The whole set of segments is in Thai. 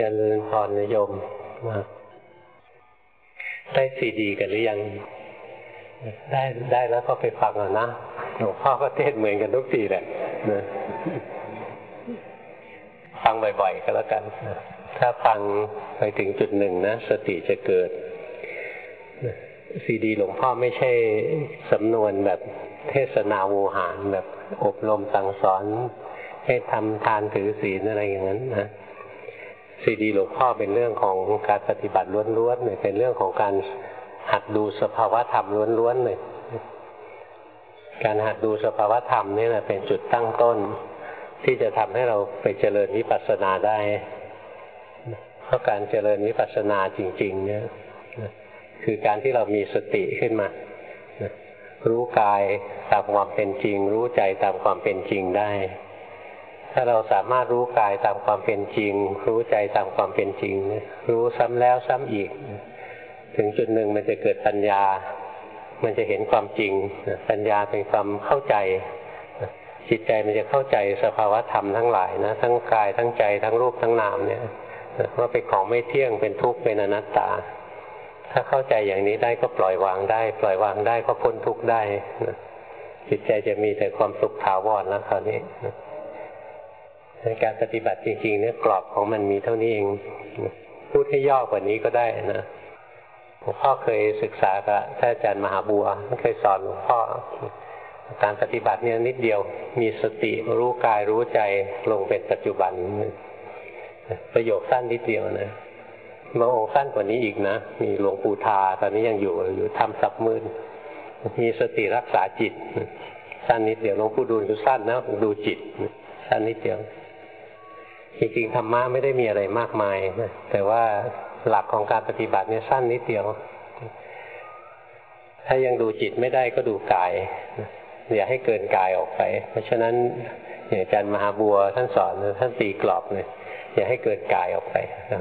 เจริญพรนิยมมาได้ซีดีกันหรือยัง ได้ได้แล้วก็ไปฟังอะนะหลวงพ่อก็เทศเหมือนกันทุกทีแหละนะฟังบ่อย ๆ ก็แล้วกันถ้าฟังไปถึงจุดหนึ่งนะ สติจะเกิดซีดีหลวงพ่อไม่ใช่สำนวนแบบเทศนาโวหารแบบอบรมสั่งสอนให้ทำทานถือศีลอะไรอย่างนั้นนะ ซีดีหลวงพ่อเป็นเรื่องของการปฏิบัติล้วนๆเลยเป็นเรื่องของการหัดดูสภาวะธรรมล้วนๆเลยการหัดดูสภาวะธรรมนี่แหละเป็นจุดตั้งต้น ที่จะทำให้เราไปเจริญวิปัสสนาได้ เพราะการเจริญวิปัสสนาจริง ๆ เนี่ยคือการที่เรามีสติขึ้นมา รู้กายตามความเป็นจริง รู้ใจตามความเป็นจริงได้ ถ้าเราสามารถรู้กายตามความเป็นจริง รู้ใจตามความเป็นจริง รู้ซ้ำแล้วซ้ำอีก ถึงจุดหนึ่งมันจะเกิดปัญญา มันจะเห็นความจริง ปัญญาเป็นความเข้าใจ จิตใจมันจะเข้าใจสภาวะธรรมทั้งหลายนะทั้งกายทั้งใจทั้งรูปทั้งนามเนี่ยว่าเป็นของไม่เที่ยงเป็นทุกข์เป็นอนัตตา ถ้าเข้าใจอย่างนี้ได้ก็ปล่อยวางได้ ปล่อยวางได้ก็พ้นทุกข์ได้จิตใจจะมีแต่ความสุขถาวรแล้วคราวนี้ ในการปฏิบัติจริงๆเนี่ยกรอบของมันมีเท่านี้เอง พูดให้ย่อกว่านี้ก็ได้นะหลวงพ่อเคยศึกษากับท่านอาจารย์มหาบัวเคยสอนหลวงพ่อการปฏิบัติเนี่ยนิดเดียวมีสติรู้กายรู้ใจลงเป็นปัจจุบัน ประโยคสั้นนิดเดียวนะบาองค์สั้นกว่านี้อีกนะ มีหลวงปู่ทาตอนนี้ยังอยู่อยู่ทำสับมือมีสติรักษาจิต สั้นนิดเดียวหลวงปู่ดูลสั้นนะดูจิต สั้นนิดเดียว จริงๆธรรมะไม่ได้มีอะไรมากมายนะแต่ว่าหลักของการปฏิบัติเนี่ยสั้นนิดเดียว ถ้ายังดูจิตไม่ได้ก็ดูกายอย่าให้เกินกายออกไป เพราะฉะนั้นอย่างอาจารย์มหาบัวท่านสอนท่านตีกรอบเลยอย่าให้เกินกายออกไป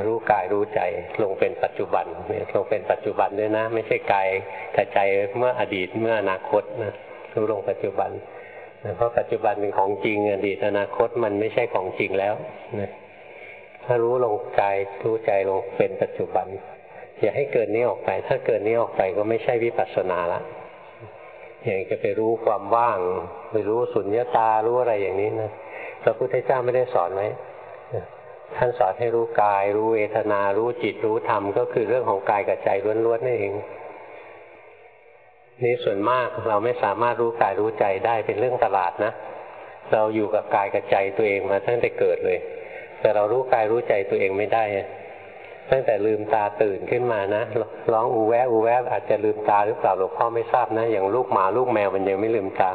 รู้กายรู้ใจลงเป็นปัจจุบันลงเป็นปัจจุบันด้วยนะ ไม่ใช่กายแต่ใจเมื่ออดีตเมื่ออนาคตนะรู้ลงปัจจุบัน เพราะปัจจุบันเป็นของจริงอดีตอนาคตมันไม่ใช่ของจริงแล้วนะถ้ารู้ลงกายรู้ใจลงเป็นปัจจุบัน อย่าให้เกินนี้ออกไป ถ้าเกินนี้ออกไปก็ไม่ใช่วิปัสสนาละอย่างจะไปรู้ความว่างไปรู้สุญญตารู้อะไรอย่างนี้นะพระพุทธเจ้าไม่ได้สอนไว้ท่านสอนให้รู้กาย รู้เวทนา รู้จิตรู้ธรรม ก็คือเรื่องของกายกับใจล้วนๆนั่นเอง นี่ส่วนมากเราไม่สามารถรู้กายรู้ใจได้เป็นเรื่องตลาดนะ เราอยู่กับกายกับใจตัวเองมาตั้งแต่เกิดเลย แต่เรารู้กายรู้ใจตัวเองไม่ได้ ตั้งแต่ลืมตาตื่นขึ้นมานะร้องอูแวะอูแวะอาจจะลืมตาหรือเปล่าหลวงพ่อไม่ทราบนะ อย่างลูกหมาลูกแมวมันยังไม่ลืมตา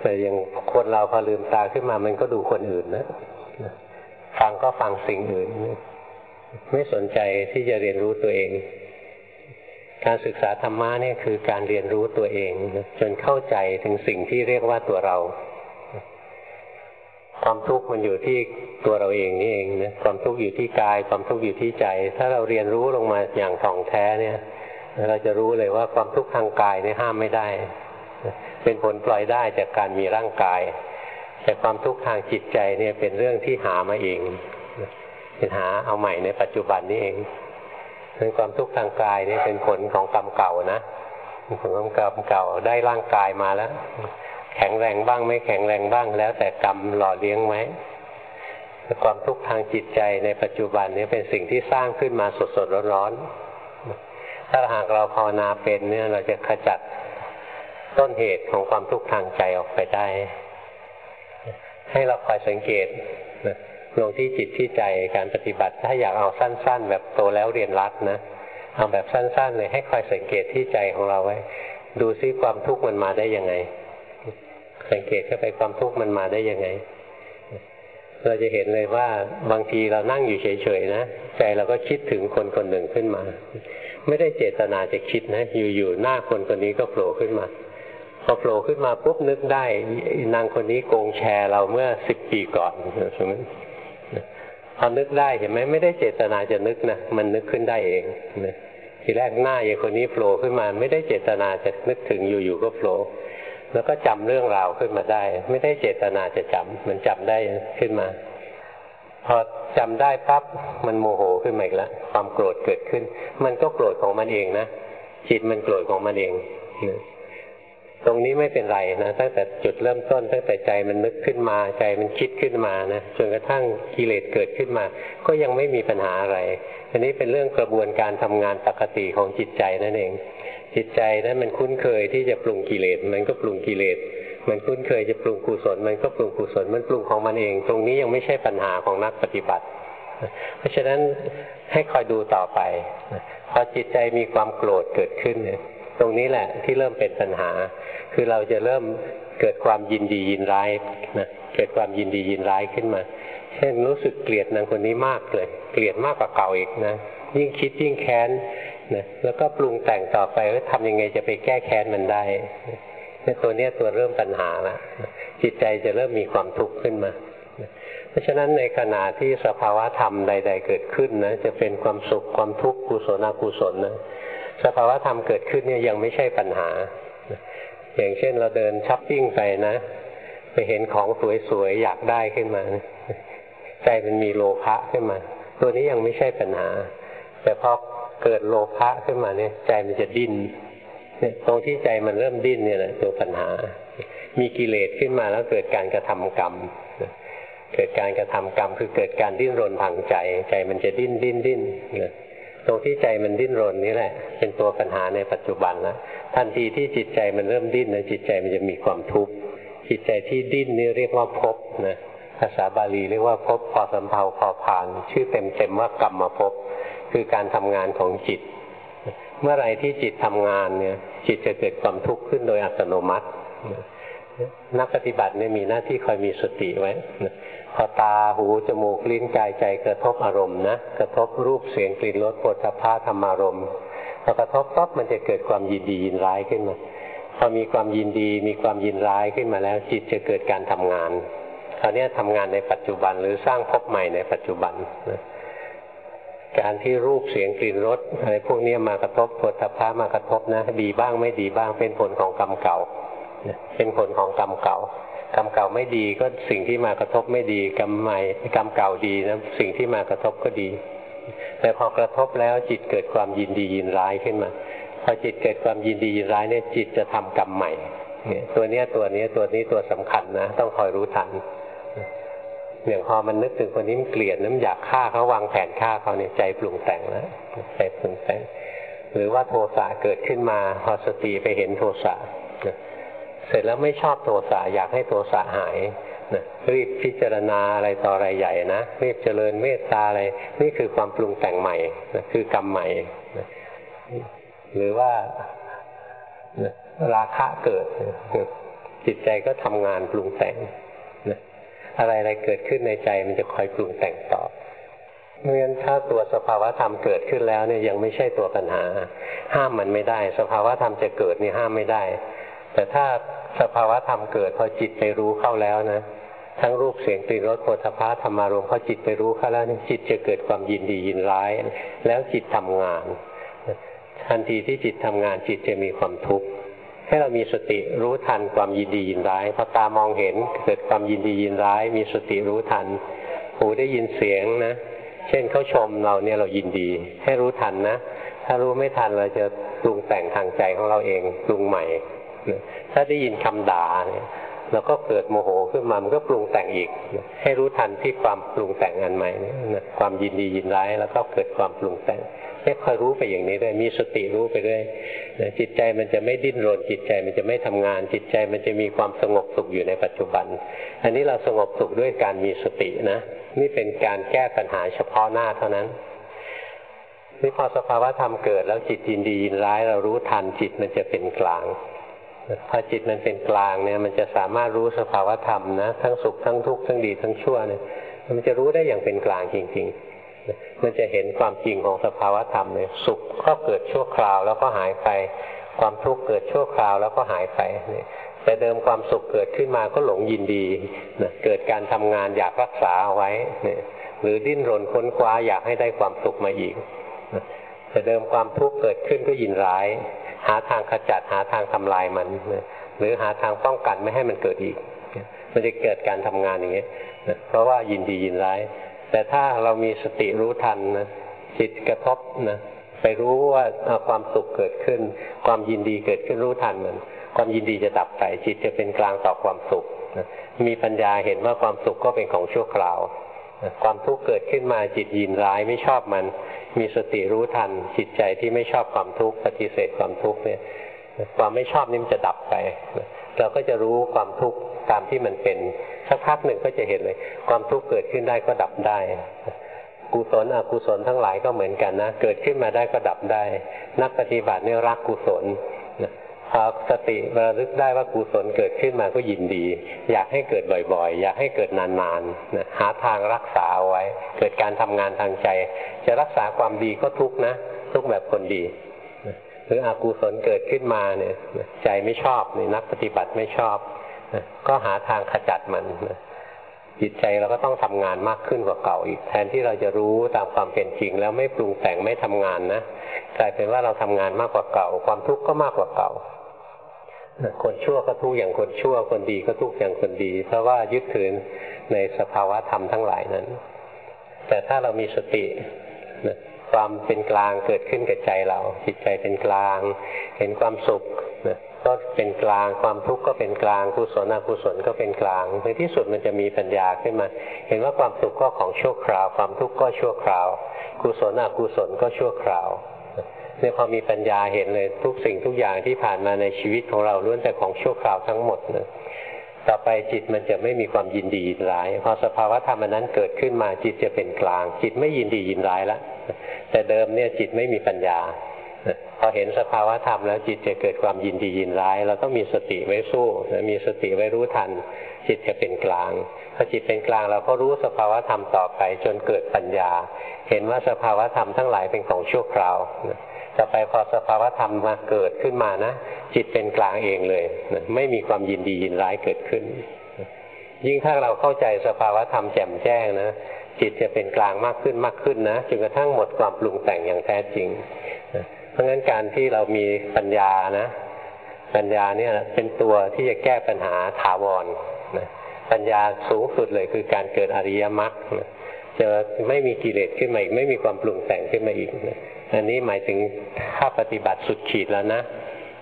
แต่ย่างคนเราพอลืมตาขึ้นมามันก็ดูคนอื่นนะฟังก็ฟังสิ่งอื่น ไม่สนใจที่จะเรียนรู้ตัวเอง การศึกษาธรรมะเนี่ยคือการเรียนรู้ตัวเอง จนเข้าใจถึงสิ่งที่เรียกว่าตัวเรา ความทุกข์มันอยู่ที่ตัวเราเองนี่เองนะความทุกข์อยู่ที่กาย ความทุกข์อยู่ที่ใจ ถ้าเราเรียนรู้ลงมาอย่างท่องแท้เนี่ย เราจะรู้เลยว่าความทุกข์ทางกายเนี่ยห้ามไม่ได้ เป็นผลปล่อยได้จากการมีร่างกาย แต่ความทุกข์ทางจิตใจเนี่ยเป็นเรื่องที่หามาเองเป็นหาเอาใหม่ในปัจจุบันนี้เอง เป็นความทุกข์ทางกายนี่เป็นผลของกรรมเก่านะผลของกรรมเก่าได้ร่างกายมาแล้ว แข็งแรงบ้างไม่แข็งแรงบ้าง แล้วแต่กรรมหล่อเลี้ยงไหมความทุกข์ทางจิตใจในปัจจุบันนี้เป็นสิ่งที่สร้างขึ้นมาสดๆร้อนๆถ้าหากเราภาวนาเป็นเนี่ยเราจะขจัดต้นเหตุของความทุกข์ทางใจออกไปได้ ให้เราคอยสังเกต ลงที่จิตที่ใจการปฏิบัติ ถ้าอยากเอาสั้น ๆ แบบโตแล้วเรียนรัดนะเอาแบบสั้น ๆ เลยให้คอยสังเกตที่ใจของเราไว้ ดูซิความทุกข์มันมาได้ยังไง สังเกตเข้าไปความทุกข์มันมาได้ยังไง เราจะเห็นเลยว่าบางทีเรานั่งอยู่เฉยๆนะใจเราก็คิดถึงคนคนหนึ่งขึ้นมา ไม่ได้เจตนาจะคิดนะ อยู่ๆหน้าคนคนนี้ก็โผล่ขึ้นมาพอโผล่ขึ้นมาปุ๊บนึกได้นางคนนี้โกงแชร์เราเมื่อสิบปีก่อนใช่ไหม พอนึกได้เห็นไหมไม่ได้เจตนาจะนึกนะมันนึกขึ้นได้เองนะทีแรกหน้าอย่างคนนี้โผล่ขึ้นมา ไม่ได้เจตนาจะนึกถึงอยู่ๆก็โผล่แล้วก็จำเรื่องราวขึ้นมาได้ ไม่ได้เจตนาจะจำมันจำได้ขึ้นมา พอพอจำได้ปั๊บมันโมโหขึ้นมาอีกแล้วความโกรธเกิดขึ้น มันก็โกรธของมันเองนะจิตมันโกรธของมันเอง ตรงนี้ไม่เป็นไรนะตั้งแต่จุดเริ่มต้น ตั้งแต่ใจมันนึกขึ้นมาใจมันคิดขึ้นมานะจนกระทั่งกิเลสเกิดขึ้นมา ก็ยังไม่มีปัญหาอะไรอันนี้เป็นเรื่องกระบวนการทำงานปกติของจิตใจนั่นเอง จิตใจนั้นมันคุ้นเคยที่จะปรุงกิเลสมันก็ปรุงกิเลสมันคุ้นเคยจะปรุงกุศลมันก็ปรุงกุศลมันปรุงของมันเอง ตรงนี้ยังไม่ใช่ปัญหาของนักปฏิบัติ เพราะฉะนั้นให้คอยดูต่อไปพอจิตใจมีความโกรธเกิดขึ้นเนี่ย ตรงนี้แหละที่เริ่มเป็นปัญหา คือเราจะเริ่มเกิดความยินดียินร้ายนะเกิดความยินดียินร้ายขึ้นมา เช่นรู้สึกเกลียดนางคนนี้มากเลย เกลียดมากกว่าเก่าอีกนะยิ่งคิดยิ่งแค้นนะแล้วก็ปรุงแต่งต่อไปว่าทำยังไงจะไปแก้แค้นมันได้เนี่ยตัวเนี้ยตัวเริ่มปัญหาละจิตใจจะเริ่มมีความทุกข์ขึ้นมา เพราะฉะนั้นในขณะที่สภาวะธรรมใด ๆ เกิดขึ้นนะจะเป็นความสุขความทุกข์กุศลอกุศลนะ สภาวะธรรมเกิดขึ้นเนี่ยยังไม่ใช่ปัญหา อย่างเช่นเราเดินช้อปปิ้งไปนะ ไปเห็นของสวยๆ อยากได้ขึ้นมา ใจมันมีโลภะขึ้นมา ตัวนี้ยังไม่ใช่ปัญหา แต่พอเกิดโลภะขึ้นมาเนี่ยใจมันจะดิ้นเนี่ยตรงที่ใจมันเริ่มดิ้นเนี่ยแหละตัวปัญหา มีกิเลสขึ้นมาแล้วเกิดการกระทำกรรม เกิดการกระทำกรรมคือเกิดการดิ้นรนทางใจ ใจมันจะดิ้นดิ้นดิ้น ตรงที่ใจมันดิ้นรนนี่แหละ เป็นตัวปัญหาในปัจจุบันนะทันทีที่จิตใจมันเริ่มดิ้นนะจิตใจมันจะมีความทุกข์จิตใจที่ดิ้นนี่เรียกว่าภพนะภาษาบาลีเรียกว่าภพพอสำเพาพอผ่าน ชื่อเต็มๆว่ากรรมภพคือการทำงานของจิต เมื่อไรที่จิตทำงานเนี่ย จิตจะเกิดความทุกข์ขึ้นโดยอัตโนมัติ นักปฏิบัติเนี่ยมีหน้าที่คอยมีสติไว้ พอตาหูจมูกลิ้นกายใจกระทบอารมณ์นะกระทบรูปเสียงกลิ่นรสปฐพาธรรมารมณ์พอกระทบปั๊บมันจะเกิดความยินดียินร้ายขึ้นมาพอมีความยินดีมีความยินร้ายขึ้นมาแล้ว จิตจะเกิดการทำงานคราวนี้ทำงานในปัจจุบันหรือสร้างภพใหม่ในปัจจุบันนะการที่รูปเสียงกลิ่นรสอะไรพวกนี้มากระทบปฐพามากระทบนะ ดีบ้างไม่ดีบ้างเป็นผลของกรรมเก่าเป็นผลของกรรมเก่า กรรมเก่าไม่ดีก็สิ่งที่มากระทบไม่ดีกรรมใหม่กรรมเก่าดีนะสิ่งที่มากระทบก็ดี แต่พอกระทบแล้วจิตเกิดความยินดียินร้ายขึ้นมา พอจิตเกิดความยินดียินร้ายเนี่ยจิตจะทำกรรมใหม่เนี่ยตัวเนี้ยตัวนี้ตัวนี้ตัวสำคัญนะ ต้องคอยรู้ทันอย่างพอมันนึกถึงคนนี้มันเกลียดน้ำอยากฆ่าเขาวางแผนฆ่าเขาเนี่ยใจปรุงแต่งแล้วใจปรุงแต่ง หรือว่าโทสะเกิดขึ้นมาพอสติไปเห็นโทสะ เสร็จแล้วไม่ชอบโทสะอยากให้โทสะหายนะรีบพิจารณาอะไรต่ออะไรใหญ่นะรีบเจริญเมตตาอะไรนี่คือความปรุงแต่งใหม่นะคือกรรมใหม่นะหรือว่าราคะเกิดจิตใจก็ทำงานปรุงแต่งนะอะไรอะไรเกิดขึ้นในใจมันจะคอยปรุงแต่งต่อเมื่อนั้นถ้าตัวสภาวะธรรมเกิดขึ้นแล้วเนี่ยยังไม่ใช่ตัวปัญหา ห้ามมันไม่ได้ สภาวะธรรมจะเกิดนี่ห้ามไม่ได้ แต่ถ้า สภาวะธรรมเกิดพอจิตไปรู้เข้าแล้วนะทั้งรูปเสียงกลิ่นรสโผฏฐะธรรมารมพอจิตไปรู้เข้าแล้วนี่จิตจะเกิดความยินดียินร้าย แล้วจิตทำงาน ทันทีที่จิตทำงานจิตจะมีความทุกข์ให้เรามีสติรู้ทันความยินดียินร้ายพอตามองเห็นเกิดความยินดียินร้าย มีสติรู้ทันหูได้ยินเสียงนะ เช่นเขาชมเราเนี่ยเรายินดี ให้รู้ทันนะ ถ้ารู้ไม่ทันเราจะปรุงแต่งทางใจของเราเองปรุงใหม่ ถ้าได้ยินคำด่าเนี่ยเราก็เกิดโมโหขึ้นมา มันก็ปรุงแต่งอีก ให้รู้ทันที่ความปรุงแต่งอันใหม่นี่นะความยินดียินร้ายแล้วก็เกิดความปรุงแต่งให้คอยรู้ไปอย่างนี้ด้วยมีสติรู้ไปด้วยนะจิตใจมันจะไม่ดิ้นรน จิตใจมันจะไม่ทำงาน จิตใจมันจะมีความสงบสุขอยู่ในปัจจุบัน อันนี้เราสงบสุขด้วยการมีสตินะ นี่เป็นการแก้ปัญหาเฉพาะหน้าเท่านั้นนี่พอสภาวะธรรมเกิดแล้วจิตยินดียินร้ายเรารู้ทันจิตมันจะเป็นกลาง พอจิตมันเป็นกลางเนี่ย มันจะสามารถรู้สภาวธรรมนะทั้งสุขทั้งทุกข์ทั้งดีทั้งชั่วเนี่ยมันจะรู้ได้อย่างเป็นกลางจริง ๆ มันจะเห็นความจริงของสภาวธรรมเลยสุขก็เกิดชั่วคราวแล้วก็หายไป ความทุกข์เกิดชั่วคราวแล้วก็หายไปเนี่ยแต่เดิมความสุขเกิดขึ้นมาก็หลงยินดีนะเกิดการทำงานอยากรักษาเอาไว้เนี่ยหรือดิ้นรนค้นคว้าอยากให้ได้ความสุขมาอีกแต่เดิมความทุกข์เกิดขึ้นก็ยินร้าย หาทางขจัดหาทางทำลายมัน หรือหาทางป้องกันไม่ให้มันเกิดอีก มันจะเกิดการทำงานอย่างนี้เพราะว่ายินดียินร้าย แต่ถ้าเรามีสติรู้ทันนะจิตกระทบนะไปรู้ว่าความสุขเกิดขึ้น ความยินดีเกิดขึ้นรู้ทันมัน ความยินดีจะดับไปจิตจะเป็นกลางต่อความสุขมีปัญญาเห็นว่าความสุขก็เป็นของชั่วคราว ความทุกข์เกิดขึ้นมาจิตยินร้ายไม่ชอบมัน มีสติรู้ทันจิตใจที่ไม่ชอบความทุกข์ปฏิเสธความทุกข์เนี่ยความไม่ชอบนี่มันจะดับไป เราก็จะรู้ความทุกข์ตามที่มันเป็นสักพักหนึ่งก็จะเห็นเลย ความทุกข์เกิดขึ้นได้ก็ดับได้ กุศลอกุศลทั้งหลายก็เหมือนกันนะ เกิดขึ้นมาได้ก็ดับได้ นักปฏิบัติเนี่ยรักกุศล พอสติระลึกได้ว่ากุศลเกิดขึ้นมาก็ยินดี อยากให้เกิดบ่อยๆ อยากให้เกิดนานๆนะหาทางรักษาเอาไว้ เกิดการทำงานทางใจ จะรักษาความดีก็ทุกนะ ทุกแบบคนดีหรืออกุศลเกิดขึ้นมาเนี่ย ใจไม่ชอบนี่นักปฏิบัติไม่ชอบก็หาทางขจัดมันจิตใจเราก็ต้องทำงานมากขึ้นกว่าเก่าอีก แทนที่เราจะรู้ตามความเป็นจริง แล้วไม่ปรุงแต่งไม่ทำงานนะกลายเป็นว่าเราทำงานมากกว่าเก่า ความทุกข์ก็มากกว่าเก่า คนชั่วก็ทุกข์อย่างคนชั่ว คนดีก็ทุกข์อย่างคนดี เพราะว่ายึดถือในสภาวะธรรมทั้งหลายนั้น แต่ถ้าเรามีสติความเป็นกลางเกิดขึ้นกับใจเรา จิตใจเป็นกลาง เห็นความสุขก็เป็นกลางความทุกข์ก็เป็นกลางกุศลอกุศลก็เป็นกลางในที่สุดมันจะมีปัญญาขึ้นมา เห็นว่าความสุขก็ของชั่วคราว ความทุกข์ก็ชั่วคราว กุศลอกุศลก็ชั่วคราว เนี่ยพอมีปัญญาเห็นเลยทุกสิ่งทุกอย่างที่ผ่านมาในชีวิตของเราล้วนแต่ของชั่วคราวทั้งหมดนะต่อไปจิตมันจะไม่มีความยินดียินร้าย พอสภาวะธรรมนั้นเกิดขึ้นมาจิตจะเป็นกลาง จิตไม่ยินดียินร้ายแล้วแต่เดิมเนี่ยจิตไม่มีปัญญาพอเห็นสภาวะธรรมแล้วจิตจะเกิดความยินดียินร้าย เราต้องมีสติไว้สู้มีสติไว้รู้ทัน จิตจะเป็นกลางพอจิตเป็นกลางเราก็รู้สภาวะธรรมต่อไป จนเกิดปัญญา เห็นว่าสภาวะธรรมทั้งหลายเป็นของชั่วคราว ต่อไปพอสภาวธรรมมาเกิดขึ้นมานะ จิตเป็นกลางเองเลยนะไม่มีความยินดียินร้ายเกิดขึ้น ยิ่งถ้าเราเข้าใจสภาวธรรมแจ่มแจ้งนะจิตจะเป็นกลางมากขึ้นมากขึ้นนะจนกระทั่งหมดความปรุงแต่งอย่างแท้จริงเพราะงั้นการที่เรามีปัญญานะ ปัญญาเนี่ยเป็นตัวที่จะแก้ปัญหาถาวรนะปัญญาสูงสุดเลยคือการเกิดอริยมรรคจะไม่มีกิเลสขึ้นมาอีก ไม่มีความปรุงแต่งขึ้นมาอีก อันนี้หมายถึงถ้าปฏิบัติสุดขีดแล้วนะ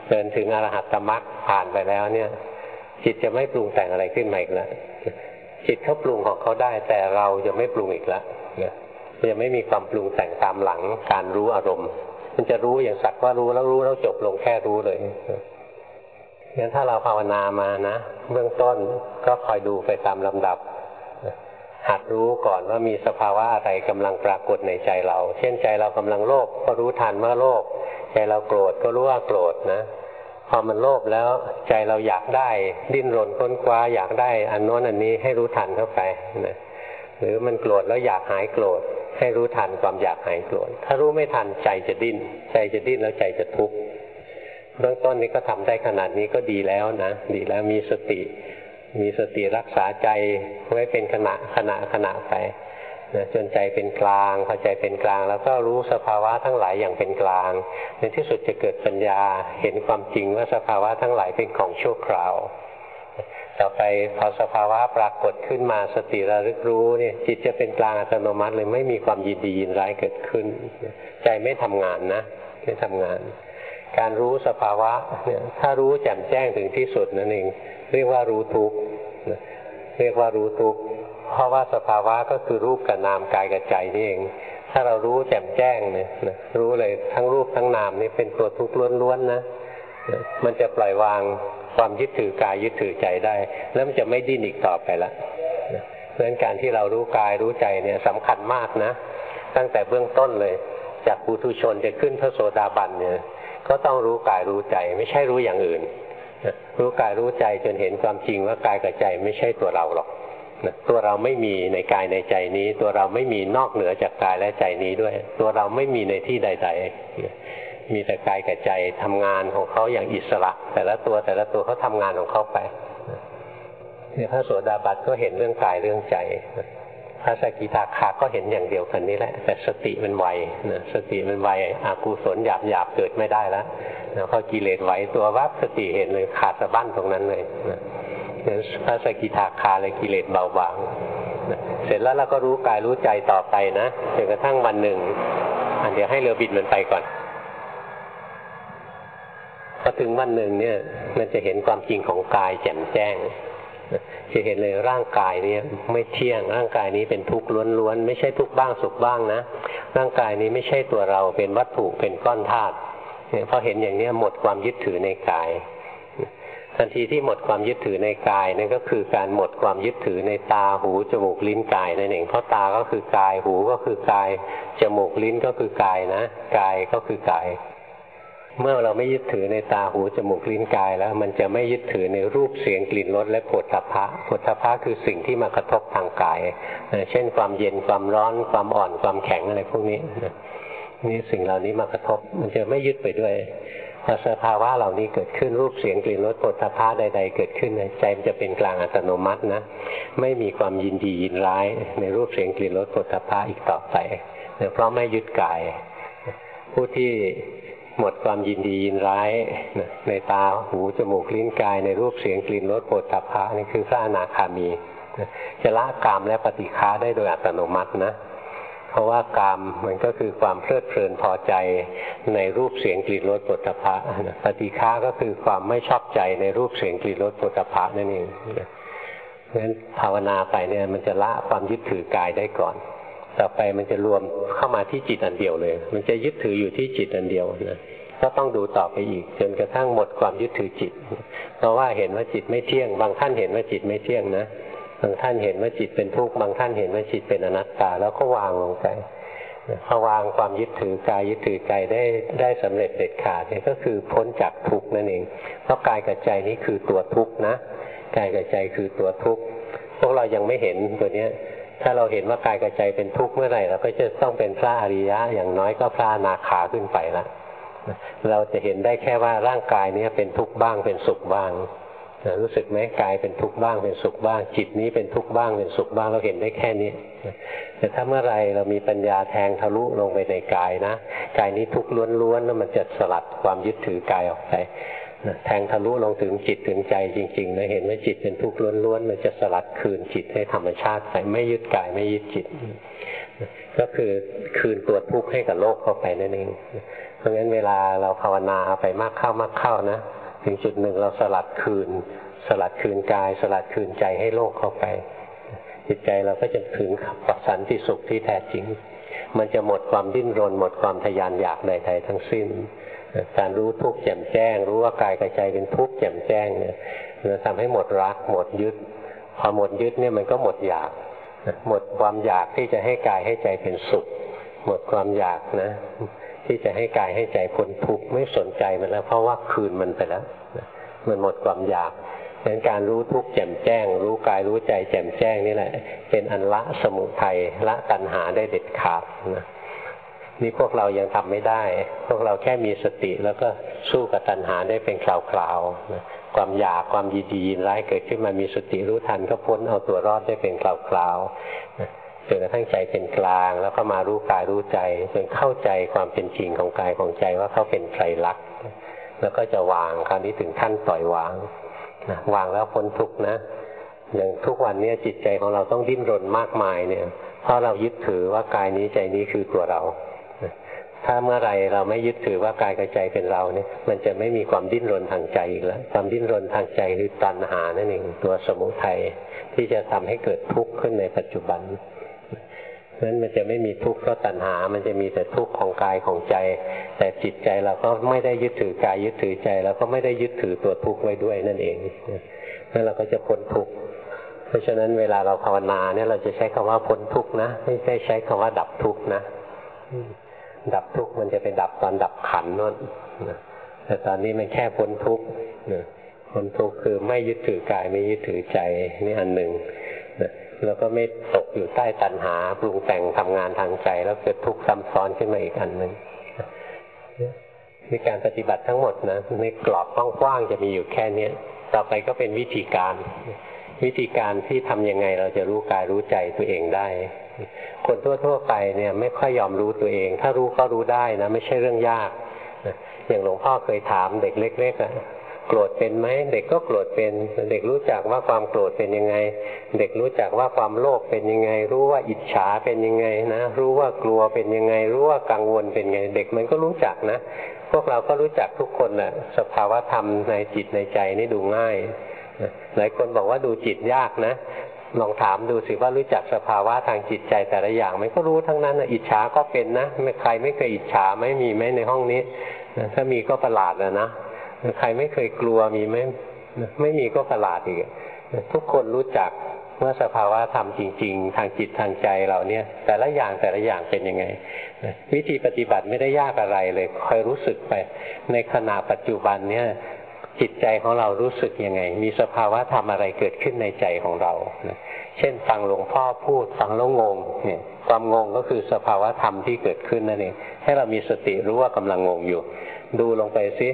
เดินถึงอรหัตตมรรคผ่านไปแล้วเนี่ย จิตจะไม่ปรุงแต่งอะไรขึ้นมาอีกแล้วจิตเขาปรุงของเขาได้ แต่เราจะไม่ปรุงอีกแล้วจะไม่มีความปรุงแต่งตามหลังการรู้อารมณ์ มันจะรู้อย่างสักว่ารู้แล้วรู้แล้วจบลงแค่รู้เลยงั้นถ้าเราภาวนามานะ เบื้องต้นก็คอยดูไปตามลำดับ หัดรู้ก่อนว่ามีสภาวะอะไรกำลังปรากฏในใจเรา เช่นใจเรากำลังโลภก็รู้ทันว่าโลภใจเราโกรธก็รู้ว่าโกรธนะ พอมันโลภแล้วใจเราอยากได้ ดิ้นรนค้นคว้าอยากได้อันโน้นอันนี้ให้รู้ทันเข้าไปนะหรือมันโกรธแล้วอยากหายโกรธ ให้รู้ทันความอยากหายโกรธ ถ้ารู้ไม่ทันใจจะดิ้น ใจจะดิ้นแล้วใจจะทุกข์เบื้องต้นนี้ก็ทำได้ขนาดนี้ก็ดีแล้วนะ ดีแล้วมีสติ มีสติรักษาใจไว้เป็นขณะขณะขณะไปนะจนใจเป็นกลางพอใจเป็นกลาง แล้วก็รู้สภาวะทั้งหลายอย่างเป็นกลาง ในที่สุดจะเกิดปัญญาเห็นความจริงว่าสภาวะทั้งหลายเป็นของชั่วคราว ต่อไปพอสภาวะปรากฏขึ้นมาสติระลึกรู้เนี่ยจิตจะเป็นกลางอัตโนมัติเลยไม่มีความยินดียินร้ายเกิดขึ้น ใจไม่ทำงานนะไม่ทำงาน การรู้สภาวะเนี่ยถ้ารู้แจ่มแจ้งถึงที่สุดนั่นเอง เรียกว่ารู้ทุกเรียกว่ารู้ทุกเพราะว่าสภาวะก็คือรูปกับนามกายกับใจนี่เอง ถ้าเรารู้แจ่มแจ้งเนี่ยรู้เลยทั้งรูปทั้งนามนี่เป็นตัวทุกข์ล้วนๆนะมันจะปล่อยวางความยึดถือกายยึดถือใจได้ แล้วมันจะไม่ดิ้นอีกต่อไปละเพราะฉะนั้นการที่เรารู้กายรู้ใจเนี่ยสำคัญมากนะ ตั้งแต่เบื้องต้นเลย จากปุถุชนจะขึ้นพระโสดาบันเนี่ย ก็ต้องรู้กายรู้ใจ ไม่ใช่รู้อย่างอื่น รู้กายรู้ใจจนเห็นความจริงว่ากายกับใจไม่ใช่ตัวเราหรอกตัวเราไม่มีในกายในใจนี้ ตัวเราไม่มีนอกเหนือจากกายและใจนี้ด้วย ตัวเราไม่มีในที่ใด ๆ มีแต่กายกับใจทำงานของเขาอย่างอิสระ แต่ละตัวแต่ละตัวเขาทางานของเขาไปเนี่ยพระโสดาบันก็เห็นเรื่องกายเรื่องใจ พระสกิทาคาก็เห็นอย่างเดียวกันนี้แหละ แต่สติมันไวนะสติมันไวอากูศลหยาบหยาบเกิดไม่ได้แล้วนะพอกิเลสไหวตัววับสติเห็นเลยขาดสะบั้นตรงนั้นเลยนะพระสกิทาคาเลยกิเลสเบาบางนะเสร็จแล้วเราก็รู้กายรู้ใจต่อไปนะจนกระทั่งวันหนึ่งอันเดี๋ยวให้เรือบินมันไปก่อนพอถึงวันหนึ่งเนี่ย มันจะเห็นความจริงของกายแจ่มแจ้ง จะเห็นเลยร่างกายนี้ไม่เที่ยง ร่างกายนี้เป็นทุกข์ล้วนๆไม่ใช่ทุกข์บ้างสุขบ้างนะ ร่างกายนี้ไม่ใช่ตัวเราเป็นวัตถุเป็นก้อนธาตุพอเห็นอย่างนี้หมดความยึดถือในกาย ทันทีที่หมดความยึดถือในกายนั่นก็คือการหมดความยึดถือในตาหูจมูกลิ้นกายนั่นเองเพราะตาก็คือกายหูก็คือกาย จมูกลิ้นก็คือกายนะ กายก็คือกาย เมื่อเราไม่ยึดถือในตาหูจมูกลิ้นกายแล้ว มันจะไม่ยึดถือในรูปเสียงกลิ่นรสและผลทพะผลทพะคือสิ่งที่มากระทบทางกายเช่นความเย็นความร้อนความอ่อนความแข็งอะไรพวกนี้นี่สิ่งเหล่านี้มากระทบ มันจะไม่ยึดไปด้วยพอสภาวะเหล่านี้เกิดขึ้นรูปเสียงกลิ่นรสผลทพะใด ๆ เกิดขึ้นใจมันจะเป็นกลางอัตโนมัตินะไม่มีความยินดียินร้าย ในรูปเสียงกลิ่นรสผลทพะอีกต่อไปเพราะไม่ยึดกาย ผู้ที่ หมดความยินดียินร้ายในตาหูจมูกลิ้นกายในรูปเสียงกลิ่นรสโผฏฐัพพะนี่คือพระอนาคามีจะละกามและปฏิฆาได้โดยอัตโนมัตินะ เพราะว่ากามมันก็คือความเพลิดเพลินพอใจในรูปเสียงกลิ่นรสโผฏฐัพะปฏิฆาก็คือความไม่ชอบใจในรูปเสียงกลิ่นรสโผฏฐัพพะนั่นเองเพราะฉะนั้นภาวนาไปเนี่ยมันจะละความยึดถือกายได้ก่อน ต่อไปมันจะรวมเข้ามาที่จิตอันเดียวเลย มันจะยึดถืออยู่ที่จิตอันเดียวนะก็ต้องดูต่อไปอีก จนกระทั่งหมดความยึดถือจิต เพราะว่าเห็นว่าจิตไม่เที่ยง บางท่านเห็นว่าจิตไม่เที่ยงนะบางท่านเห็นว่าจิตเป็นทุกข์บางท่านเห็นว่าจิตเป็นอนัตตา แล้วก็วางลงไปพอวางความยึดถือกายยึดถือใจได้ได้สำเร็จเด็ดขาดเนี่ยก็คือพ้นจากทุกข์นั่นเอง เพราะกายกับใจนี้คือตัวทุกข์นะกายกับใจคือตัวทุกข์พวกเรายังไม่เห็นตัวเนี้ย ถ้าเราเห็นว่ากายกับใจเป็นทุกข์เมื่อไหร่เราก็จะต้องเป็นพระอริยะ อย่างน้อยก็พระนาคาขึ้นไปละเราจะเห็นได้แค่ว่าร่างกายนี้เป็นทุกข์บ้างเป็นสุขบ้างรู้สึกไหมกายเป็นทุกข์บ้างเป็นสุขบ้าง จิตนี้เป็นทุกข์บ้างเป็นสุขบ้างเราเห็นได้แค่นี้ แต่ถ้าเมื่อไรเรามีปัญญาแทงทะลุลงไปในกายนะ กายนี้ทุกข์ล้วนๆแล้วมันจะสลัดความยึดถือกายออกไป แทงทะลุลงถึงจิตถึงใจจริงๆนะเห็นว่าจิตเป็นทุกข์ล้วนๆมันจะสลัดคืนจิตให้ธรรมชาติไปไม่ยึดกายไม่ยึดจิต ก็คือคืนตัวทุกข์ให้กับโลกเข้าไปนั่นเองเพราะงั้นเวลาเราภาวนาไปมากเข้ามากเข้านะถึงจุดหนึ่งเราสลัดคืน สลัดคืนกาย สลัดคืนใจให้โลกเข้าไป จิตใจเราก็จะถึงปัสสันที่สุขที่แท้จริง มันจะหมดความดิ้นรน หมดความทยานอยากใดๆทั้งสิ้น การรู้ทุกข์แจ่มแจ้ง รู้ว่ากายกับใจเป็นทุกข์แจ่มแจ้งเนี่ยจะทำให้หมดรัก หมดยึด พอหมดยึดเนี่ยมันก็หมดอยาก หมดความอยากที่จะให้กายให้ใจเป็นสุข หมดความอยากนะ ที่จะให้กายให้ใจพ้นทุกข์ไม่สนใจมันแล้ว เพราะว่าคืนมันไปแล้วมันหมดความอยากดังนั้นการรู้ทุกข์แจ่มแจ้ง รู้กายรู้ใจแจ่มแจ้งนี่แหละ เป็นอันละสมุทัยละตัณหาได้เด็ดขาดนะ นี่พวกเรายังทำไม่ได้ พวกเราแค่มีสติแล้วก็สู้กับตัณหาได้เป็นคราวๆ ความอยากความยินดียินร้ายเกิดขึ้นมามีสติรู้ทันก็พ้นเอาตัวรอดได้เป็นคราวๆจนกระทั่งใจเป็นกลาง แล้วก็มารู้กายรู้ใจจนเข้าใจความเป็นจริงของกายของใจว่าเขาเป็นไตรลักษณ์แล้วก็จะวางคราวนี้ถึงขั้นปล่อยวางนะวางแล้วพ้นทุกข์นะอย่างทุกวันนี้จิตใจของเราต้องดิ้นรนมากมายเนี่ย เพราะเรายึดถือว่ากายนี้ใจนี้คือตัวเรา ถ้าเมื่อไรเราไม่ยึดถือว่ากายกับใจเป็นเราเนี่ย มันจะไม่มีความดิ้นรนทางใจอีกแล้ว ความดิ้นรนทางใจคือตัณหานั่นเองตัวสมุทัยที่จะทำให้เกิดทุกข์ขึ้นในปัจจุบันนั้นมันจะไม่มีทุกข์เพราะตัณหา มันจะมีแต่ทุกข์ของกายของใจ แต่จิตใจเราก็ไม่ได้ยึดถือกายยึดถือใจเราก็ไม่ได้ยึดถือตัวทุกข์ไว้ด้วยนั่นเองนั่นเราก็จะพ้นทุกข์ เพราะฉะนั้นเวลาเราภาวนาเนี่ยเราจะใช้คำว่าพ้นทุกข์นะ ไม่ใช่ใช้คำว่าดับทุกข์นะ ดับทุกข์มันจะไปดับตอนดับขันนั่นแต่ตอนนี้มันแค่พ้นทุกข์พ้นทุกข์คือไม่ยึดถือกายไม่ยึดถือใจนี่อันหนึ่งแล้วก็ไม่ตกอยู่ใต้ตัณหาปรุงแต่งทำงานทางใจ แล้วเกิดทุกข์ซ้ำซ้อนขึ้นมาอีกอันหนึ่งในการปฏิบัติทั้งหมดนะในกรอบกว้างๆจะมีอยู่แค่เนี้ย ต่อไปก็เป็นวิธีการ วิธีการที่ทํำยังไงเราจะรู้กายรู้ใจตัวเองได้ คนทั่วๆไปเนี่ยไม่ค่อยยอมรู้ตัวเอง ถ้ารู้ก็รู้ได้นะ ไม่ใช่เรื่องยากอย่างหลวงพ่อเคยถามเด็กเล็กๆอะโกรธเป็นไหมเด็กก็โกรธเป็น เด็กรู้จักว่าความโกรธเป็นยังไง เด็กรู้จักว่าความโลภเป็นยังไง รู้ว่าอิจฉาเป็นยังไงนะรู้ว่ากลัวเป็นยังไง รู้ว่ากังวลเป็นไง เด็กมันก็รู้จักนะ พวกเราก็รู้จักทุกคนแหละสภาวะธรรมในจิตในใจนี่ดูง่าย หลายคนบอกว่าดูจิตยากนะลองถามดูสิว่ารู้จักสภาวะทางจิตใจแต่ละอย่างมันก็รู้ทั้งนั้นนะอิจฉาก็เป็นนะไม่ใครไม่เคยอิจฉาไม่มีไหมในห้องนี้ถ้ามีก็ประหลาดแล้วนะใครไม่เคยกลัวมีไหมไม่มีก็ประหลาดอีกทุกคนรู้จักว่าสภาวะธรรมจริง ๆ ทางจิตทางใจเราเนี่ย แต่ละอย่างแต่ละอย่างเป็นยังไง วิธีปฏิบัติไม่ได้ยากอะไรเลยคอยรู้สึกไป ในขณะปัจจุบันเนี่ย จิตใจของเรารู้สึกยังไง มีสภาวะธรรมอะไรเกิดขึ้นในใจของเรา เช่นฟังหลวงพ่อพูดฟังแล้วงง เนี่ย ความงงก็คือสภาวะธรรมที่เกิดขึ้นนั่นเอง ให้เรามีสติรู้ว่ากำลังงงอยู่ ดูลงไปซิ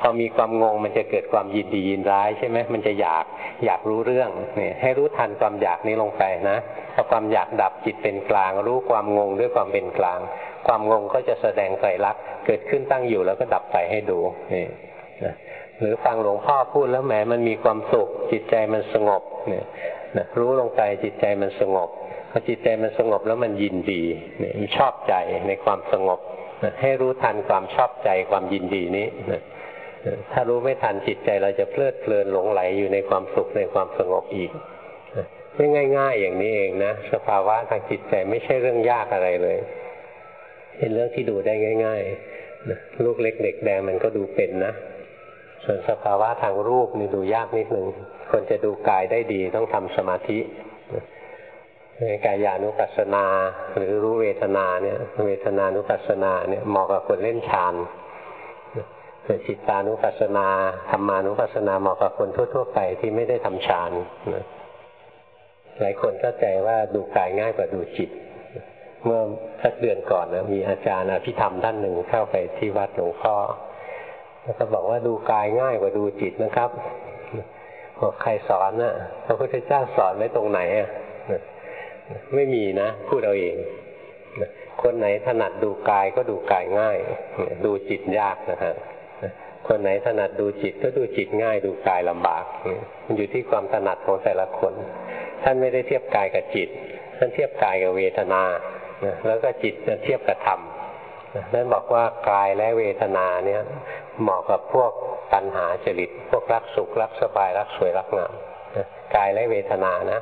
พอมีความงงมันจะเกิดความยินดียินร้ายใช่ไหมมันจะอยากอยากรู้เรื่องเนี่ยให้รู้ทันความอยากนี้ลงไปนะพอความอยากดับจิตเป็นกลาง รู้ความงงด้วยความเป็นกลาง ความงงก็จะแสดงไตรลักษณ์เกิดขึ้นตั้งอยู่แล้วก็ดับไปให้ดูนี่ หรือฟังหลวงพ่อพูดแล้วแหมมันมีความสุข จิตใจมันสงบเนี่ยนะรู้ลงไปจิตใจมันสงบพอจิตใจมันสงบแล้วมันยินดีเนี่ยมันชอบใจในความสงบนะให้รู้ทันความชอบใจความยินดีนี้นะถ้ารู้ไม่ทันจิตใจเราจะเพลิดเพลินหลงไหลอยู่ในความสุขในความสงบอีกไม่ง่าย ๆ อย่างนี้เองนะสภาวะทางจิตใจไม่ใช่เรื่องยากอะไรเลย เป็นเรื่องที่ดูได้ง่ายๆลูกเล็กเด็กแดงมันก็ดูเป็นนะ ส่วนสภาวะทางรูปนี่ดูยากนิดหนึ่งคนจะดูกายได้ดีต้องทำสมาธิกายานุปัสสนา หรือรู้เวทนาเนี่ย เวทนานุปัสสนาเนี่ยเหมาะกับคนเล่นฌานส่วนจิตานุปัสสนาธรรมานุปัสสนาเหมาะกับคนทั่ว ๆ ไปที่ไม่ได้ทำฌานหลายคนเข้าใจว่าดูกายง่ายกว่าดูจิต เมื่อสักเดือนก่อนนะมีอาจารย์อภิธรรมท่านหนึ่งเข้าไปที่วัดหลวงพ่อ แล้วก็บอกว่าดูกายง่ายกว่าดูจิตนะครับบอกใครสอนนะ่ะพระพุทธเจ้าสอนไว้ตรงไหนอะไม่มีนะ พูดเอาเองคนไหนถนัดดูกายก็ดูกายง่าย ดูจิตยากนะฮะคนไหนถนัดดูจิตก็ดูจิตง่าย ดูกายลำบากมันอยู่ที่ความถนัดของแต่ละคน ท่านไม่ได้เทียบกายกับจิต ท่านเทียบกายกับเวทนาแล้วก็จิตจะเทียบกับธรรมนั่นบอกว่ากายและเวทนาเนี่ย เหมาะกับพวกตัณหาจริต พวกรักสุขรักสบายรักสวยรักงามกายและเวทนานะ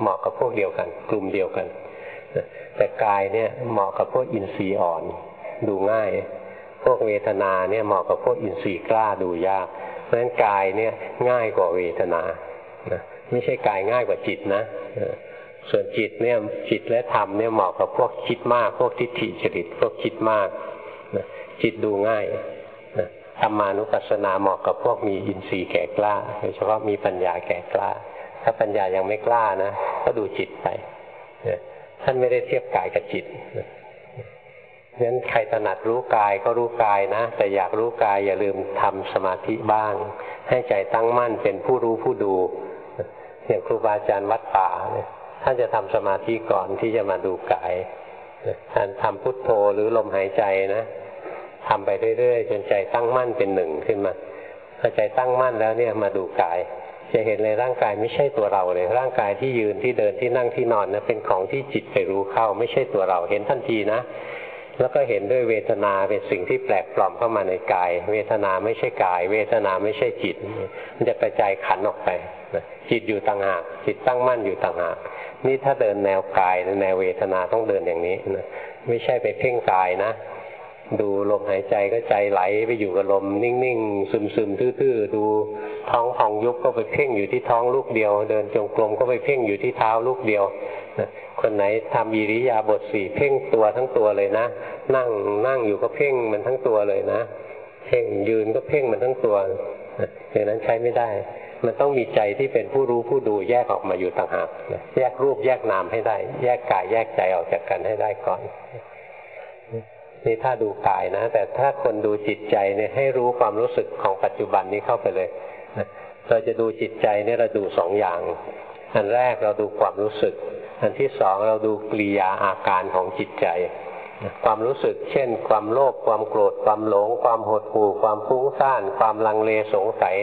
เหมาะกับพวกเดียวกัน กลุ่มเดียวกันแต่กายเนี่ยเหมาะกับพวกอินทรีย์อ่อนดูง่าย พวกเวทนาเนี่ยเหมาะกับพวกอินทรีย์กล้าดูยาก เพราะฉะนั้นกายเนี่ยง่ายกว่าเวทนาไม่ใช่กายง่ายกว่าจิตนะส่วนจิตเนี่ยจิตและธรรมเนี่ยเหมาะกับพวกคิดมาก พวกทิฏฐิจริต พวกคิดมากนะจิตดูง่าย ธรรมานุปัสสนาเหมาะกับพวกมีอินทรีย์แก่กล้าโดยเฉพาะมีปัญญาแก่กล้า ถ้าปัญญายังไม่กล้านะ ก็ดูจิตไปท่านไม่ได้เทียบกายกับจิตนะงั้นใครถนัดรู้กายก็รู้กายนะ แต่อยากรู้กายอย่าลืมทำสมาธิบ้าง ให้ใจตั้งมั่นเป็นผู้รู้ผู้ดูอย่างครูบาอาจารย์วัดป่าเนี่ยท่านจะทำสมาธิก่อนที่จะมาดูกายท่านทำพุทโธหรือลมหายใจนะ ทำไปเรื่อยๆจนใจตั้งมั่นเป็นหนึ่งขึ้นมาพอใจตั้งมั่นแล้วเนี่ยมาดูกาย จะเห็นเลยร่างกายไม่ใช่ตัวเราเลย ร่างกายที่ยืนที่เดินที่นั่งที่นอนนะเป็นของที่จิตไปรู้เข้า ไม่ใช่ตัวเราเห็นทันทีนะ แล้วก็เห็นด้วยเวทนาเป็นสิ่งที่แปลกปลอมเข้ามาในกาย เวทนาไม่ใช่กาย เวทนาไม่ใช่จิต มันจะกระจายขันออกไปจิตอยู่ต่างหากจิตตั้งมั่นอยู่ต่างหากนี่ถ้าเดินแนวกายแนวเวทนาต้องเดินอย่างนี้นะไม่ใช่ไปเพ่งกายนะ ดูลมหายใจก็ใจไหลไปอยู่กับลม นิ่งๆ ซึมๆ ทื่อๆ ดูท้องพองยุบก็ไปเพ่งอยู่ที่ท้องลูกเดียว เดินจงกรมก็ไปเพ่งอยู่ที่เท้าลูกเดียวคนไหนทำอิริยาบถสี่เพ่งตัวทั้งตัวเลยนะ นั่งนั่งอยู่ก็เพ่งมันทั้งตัวเลยนะ เพ่งยืนก็เพ่งมันทั้งตัวอย่างนั้นใช้ไม่ได้ มันต้องมีใจที่เป็นผู้รู้ผู้ดูแยกออกมาอยู่ต่างหากแยกรูปแยกนามให้ได้ แยกกายแยกใจออกจากกันให้ได้ก่อน นี่ถ้าดูกายนะ แต่ถ้าคนดูจิตใจเนี่ยให้รู้ความรู้สึกของปัจจุบันนี้เข้าไปเลยเราจะดูจิตใจเนี่ยเราดูสองอย่าง อันแรกเราดูความรู้สึก อันที่สองเราดูกริยาอาการของจิตใจ ความรู้สึก เช่น ความโลภความโกรธ ความหลง ความหดหู่ ความฟุ้งซ่าน ความลังเลสงสัย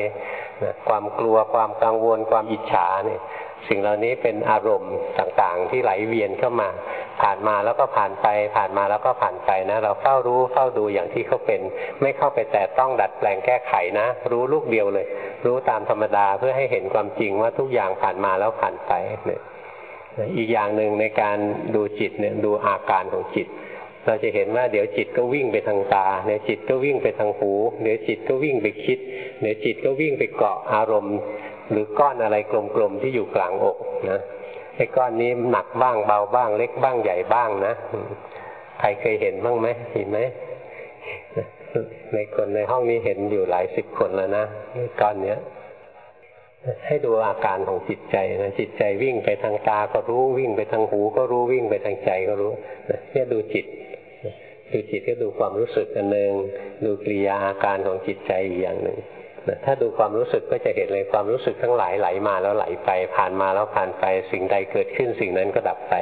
ความกลัวความกังวล ความอิจฉาเนี่ย สิ่งเหล่านี้เป็นอารมณ์ต่างๆ ที่ไหลเวียนเข้ามา ผ่านมาแล้วก็ผ่านไป ผ่านมาแล้วก็ผ่านไปนะ เราเฝ้ารู้เฝ้าดูอย่างที่เขาเป็น ไม่เข้าไปแต่ต้องดัดแปลงแก้ไขนะ รู้ลูกเดียวเลย รู้ตามธรรมดาเพื่อให้เห็นความจริงว่าทุกอย่างผ่านมาแล้วผ่านไปเนี่ยอีกอย่างหนึ่งในการดูจิตเนี่ยดูอาการของจิต เราจะเห็นว่าเดี๋ยวจิตก็วิ่งไปทางตาเดี๋ยวจิตก็วิ่งไปทางหู เดี๋ยวจิตก็วิ่งไปคิด เดี๋ยวจิตก็วิ่งไปเกาะอารมณ์ หรือก้อนอะไรกลมๆที่อยู่กลางอกนะไอ้ก้อนนี้หนักบ้างเบาบ้าง เล็กบ้างใหญ่บ้างนะใครเคยเห็นบ้างไหมเห็นไหมในคนในห้องนี้เห็นอยู่หลายสิบคนแล้วนะก้อนเนี้ยให้ดูอาการของจิตใจนะจิตใจวิ่งไปทางตาก็รู้วิ่งไปทางหูก็รู้วิ่งไปทางใจก็รู้เนี่ยดูจิตดูจิตก็ดูความรู้สึกอันหนึ่งดูกิริยาอาการของจิตใจอีกอย่างหนึ่ง ถ้าดูความรู้สึกก็จะเห็นเลยความรู้สึกทั้งหลายไหลมาแล้วไหลไป ผ่านมาแล้วผ่านไป สิ่งใดเกิดขึ้นสิ่งนั้นก็ดับไป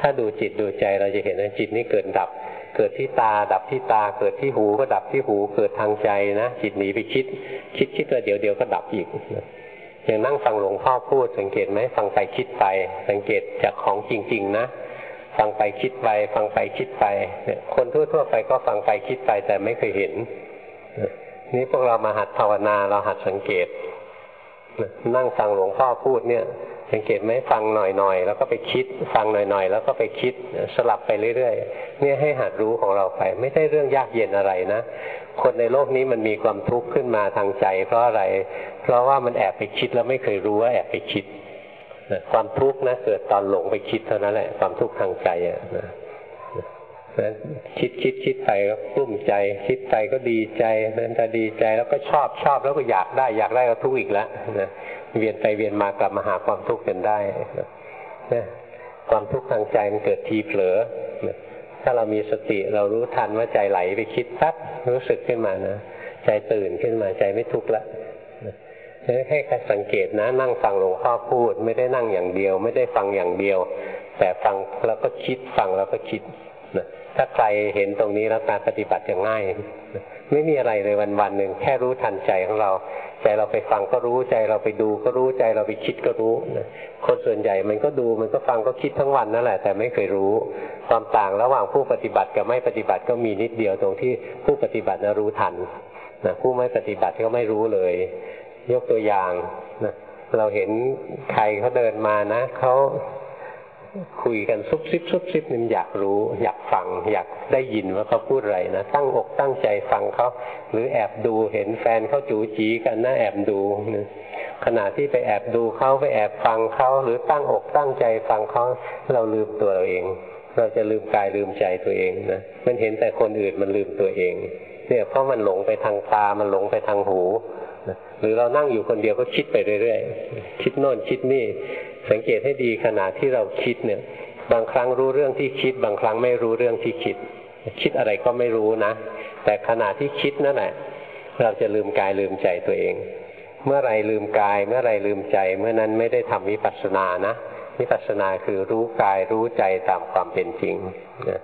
ถ้าดูจิตดูใจเราจะเห็นว่าจิตนี้เกิดดับ เกิดที่ตา ดับที่ตา เกิดที่หูก็ดับที่หู เกิดทางใจนะจิตหนีไปคิด คิดคิดแล้วเดี๋ยวเดียวก็ดับอีกอย่างนั่งฟังหลวงพ่อพูดสังเกตไหมฟังไปคิดไป สังเกตจากของจริง ๆ นะฟังไปคิดไป ฟังไปคิดไปเนี่ยคนทั่วๆไปก็ฟังไปคิดไปแต่ไม่เคยเห็น นี่พวกเรามาหัดภาวนาเราหัดสังเกต นั่งฟังหลวงพ่อพูดเนี่ย สังเกตไหมฟังหน่อยๆแล้วก็ไปคิด ฟังหน่อยๆแล้วก็ไปคิดสลับไปเรื่อยๆเนี่ยให้หัดรู้ของเราไป ไม่ใช่เรื่องยากเย็นอะไรนะคนในโลกนี้มันมีความทุกข์ขึ้นมาทางใจ เพราะอะไร เพราะว่ามันแอบไปคิดแล้วไม่เคยรู้ว่าแอบไปคิดความทุกข์นะเกิดตอนหลงไปคิดเท่านั้นแหละความทุกข์ทางใจอะนะ นะคิดคิดคิดไปก็กลุ้มใจ คิดไปก็ดีใจนั้นจะดีใจแล้วก็ชอบชอบแล้วก็อยากได้ อยากได้ก็ทุกข์อีกแล้วนะเวียนไปเวียนมากลับมาหาความทุกข์กันได้นะความทุกข์ทางใจมันเกิดทีเผลอนะถ้าเรามีสติเรารู้ทันว่าใจไหลไปคิดปั๊บรู้สึกขึ้นมานะใจตื่นขึ้นมาใจไม่ทุกข์ละให้ใครสังเกตนะ นั่งฟังหลวงพ่อพูด ไม่ได้นั่งอย่างเดียว ไม่ได้ฟังอย่างเดียว แต่ฟังแล้วก็คิดฟังแล้วก็คิด ถ้าใครเห็นตรงนี้แล้วการปฏิบัติจะง่าย ไม่มีอะไรเลยวันวันหนึ่งแค่รู้ทันใจของเรา ใจเราไปฟังก็รู้ใจเราไปดูก็รู้ใจเราไปคิดก็รู้คนส่วนใหญ่มันก็ดูมันก็ฟังก็คิดทั้งวันนั่นแหละ แต่ไม่เคยรู้ความต่างระหว่างผู้ปฏิบัติกับไม่ปฏิบัติก็มีนิดเดียวตรงที่ผู้ปฏิบัตินะรู้ทันนะผู้ไม่ปฏิบัติก็ไม่รู้เลย ยกตัวอย่างนะเราเห็นใครเขาเดินมานะเขา คุยกันซุบซิบซุบซิบมันอยากรู้ อยากฟัง อยากได้ยินว่าเขาพูดอะไรนะตั้งอกตั้งใจฟังเขาหรือแอบดูเห็นแฟนเขาจูจีกันนะแอบดูนะขณะที่ไปแอบดูเขาไปแอบฟังเขาหรือตั้งอกตั้งใจฟังเขาเราลืมตัวเราเอง เราจะลืมกายลืมใจตัวเองนะมันเห็นแต่คนอื่นมันลืมตัวเอง เนี่ยเพราะมันหลงไปทางตามันหลงไปทางหูหรือเรานั่งอยู่คนเดียวก็คิดไปเรื่อยๆคิดโน่นคิดนี่ สังเกตให้ดีขณะที่เราคิดเนี่ย บางครั้งรู้เรื่องที่คิด บางครั้งไม่รู้เรื่องที่คิด คิดอะไรก็ไม่รู้นะ แต่ขณะที่คิดนั่นแหละเราจะลืมกายลืมใจตัวเอง เมื่อไรลืมกาย เมื่อไรลืมใจ เมื่อนั้นไม่ได้ทำวิปัสสนานะวิปัสสนาคือรู้กายรู้ใจตามความเป็นจริงนะ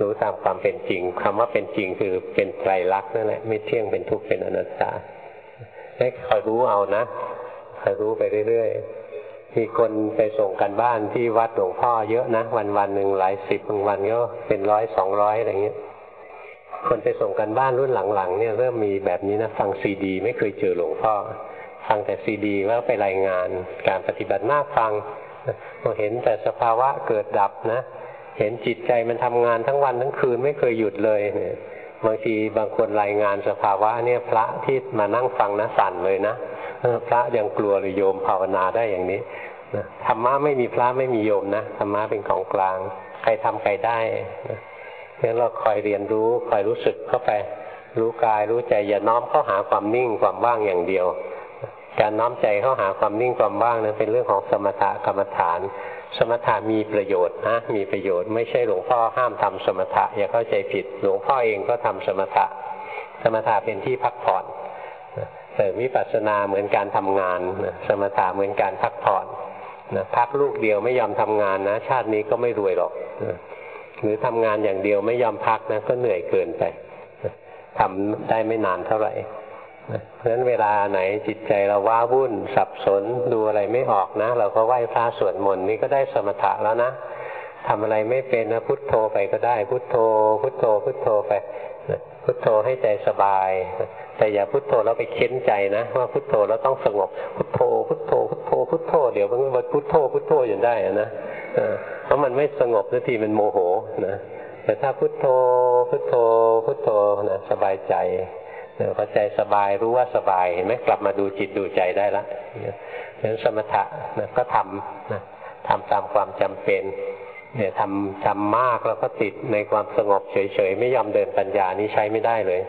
รู้ตามความเป็นจริงคำว่าเป็นจริงคือเป็นไตรลักษณ์นั่นแหละไม่เที่ยงเป็นทุกข์เป็นอนัตตาให้คอยรู้เอานะคอยรู้ไปเรื่อยๆ มีคนไปส่งกันบ้านที่วัดหลวงพ่อเยอะนะ วันวันหนึ่งหลายสิบบางวันก็เป็นร้อยสองร้อยอะไรเงี้ยคนไปส่งกันบ้านรุ่นหลังๆเนี่ยเริ่มมีแบบนี้นะฟังซีดี ไม่เคยเจอหลวงพ่อ ฟังแต่ซีดีว่าไปรายงานการปฏิบัติหน้าฟังเราเห็นแต่สภาวะเกิดดับนะ เห็นจิตใจมันทำงานทั้งวันทั้งคืนไม่เคยหยุดเลยเนี่ย บางทีบางคนรายงานสภาวะเนี่ยพระที่มานั่งฟังนะสั่นเลยนะพระยังกลัวหรือโยมภาวนาได้อย่างนี้ธรรมะไม่มีพระไม่มีโยมนะธรรมะเป็นของกลาง ใครทำใครได้เพราะฉะนั้นเราคอยเรียนรู้คอยรู้สึกเข้าไป รู้กายรู้ใจอย่าน้อมเข้าหาความนิ่งความว่างอย่างเดียว การน้อมใจเข้าหาความนิ่งความว่างนั้นเป็นเรื่องของสมถะกรรมฐาน สมถะมีประโยชน์นะ มีประโยชน์ ไม่ใช่หลวงพ่อห้ามทำสมถะ อย่าเข้าใจผิด หลวงพ่อเองก็ทำสมถะ สมถะเป็นที่พักผ่อนแต่วิปัสสนาเหมือนการทำงาน สมถะเหมือนการพักผ่อนนะพักลูกเดียวไม่ยอมทำงานนะ ชาตินี้ก็ไม่รวยหรอก หรือทำงานอย่างเดียวไม่ยอมพักนะก็เหนื่อยเกินไปทำได้ไม่นานเท่าไหร่ เพราะฉะนั้นเวลาไหนจิตใจเราว้าวุ่น สับสนดูอะไรไม่ออกนะ เราก็ไหว้พระสวดมนต์นี่ก็ได้สมถะแล้วนะทำอะไรไม่เป็นนะพุทโธไปก็ได้ พุทโธ พุทโธ พุทโธไปพุทโธให้ใจสบาย แต่อย่าพุทโธแล้วไปเค้นใจนะ ว่าพุทโธแล้วต้องสงบ พุทโธ พุทโธ พุทโธ พุทโธเดี๋ยวมันพุทโธ พุทโธอยู่ได้นะเพราะมันไม่สงบนาทีมันโมโหนะแต่ถ้าพุทโธ พุทโธ พุทโธนะสบายใจ พอใจสบายรู้ว่าสบายเห็นไหมกลับมาดูจิตดูใจได้ละเพราะฉะนั้นสมถะนะก็ทำนะทำตามความจำเป็นเนี่ยทำทำมากแล้วก็ติดในความสงบเฉยๆ ไม่ยอมเดินปัญญานี้ใช้ไม่ได้เลย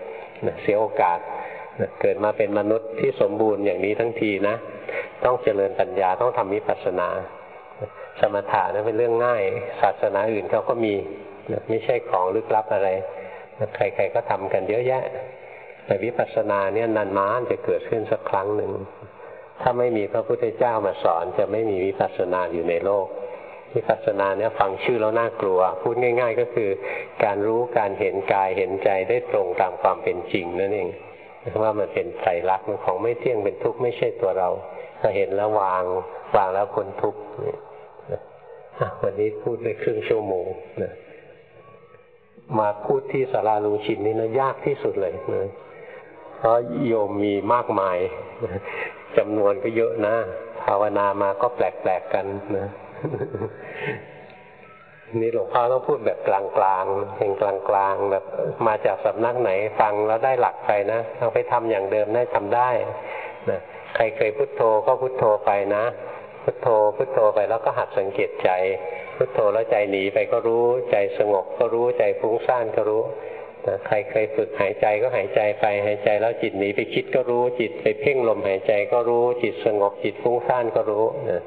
นะเสียโอกาสนะเกิดมาเป็นมนุษย์ที่สมบูรณ์อย่างนี้ทั้งทีนะ ต้องเจริญปัญญาต้องทำวิปัสสนา สมถะนะเป็นเรื่องง่าย ศาสนาอื่นเขาก็มีนะไม่ใช่ของลึกลับอะไรนะใครๆก็ทำกันเยอะแยะ แต่วิปัสสนาเนี่ยนานๆจะเกิดขึ้นสักครั้งหนึ่ง ถ้าไม่มีพระพุทธเจ้ามาสอนจะไม่มีวิปัสสนาอยู่ในโลกวิปัสสนาเนี่ยฟังชื่อแล้วน่ากลัว พูดง่าย ๆ ก็คือการรู้การเห็นกายเห็นใจได้ตรงตามความเป็นจริงนั่นเองว่ามันเป็นไตรลักษณ์ของไม่เที่ยงเป็นทุกข์ไม่ใช่ตัวเราถ้าเห็นแล้ววางวางแล้วพ้นทุกข์วันนี้พูดไปครึ่งชั่วโมงนะมาพูดที่สาราลุงชินนี่นะยากที่สุดเลยนะ เพราะโยมมีมากมายจำนวนก็เยอะนะภาวนามาก็แปลกๆกันนะนี่หลวงพ่อต้องพูดแบบกลางๆเป็นกลางๆแบบมาจากสำนักไหนฟังแล้วได้หลักไปนะเอาไปทำอย่างเดิมได้ทำได้นะใครเคยพุโทโธก็พุโทโธไปนะ พุโทโธพุโทโธไปแล้วก็หัดสังเกตใจ พุโทโธแล้วใจหนีไปก็รู้ ใจสงบก็รู้ใจฟุ้งซ่านก็รู้ นะใครเคยฝึกหายใจก็หายใจไปหายใจแล้วจิตหนีไปคิดก็รู้จิตไปเพ่งลมหายใจก็รู้จิตสงบจิตฟุ้งซ่านก็รู้นะ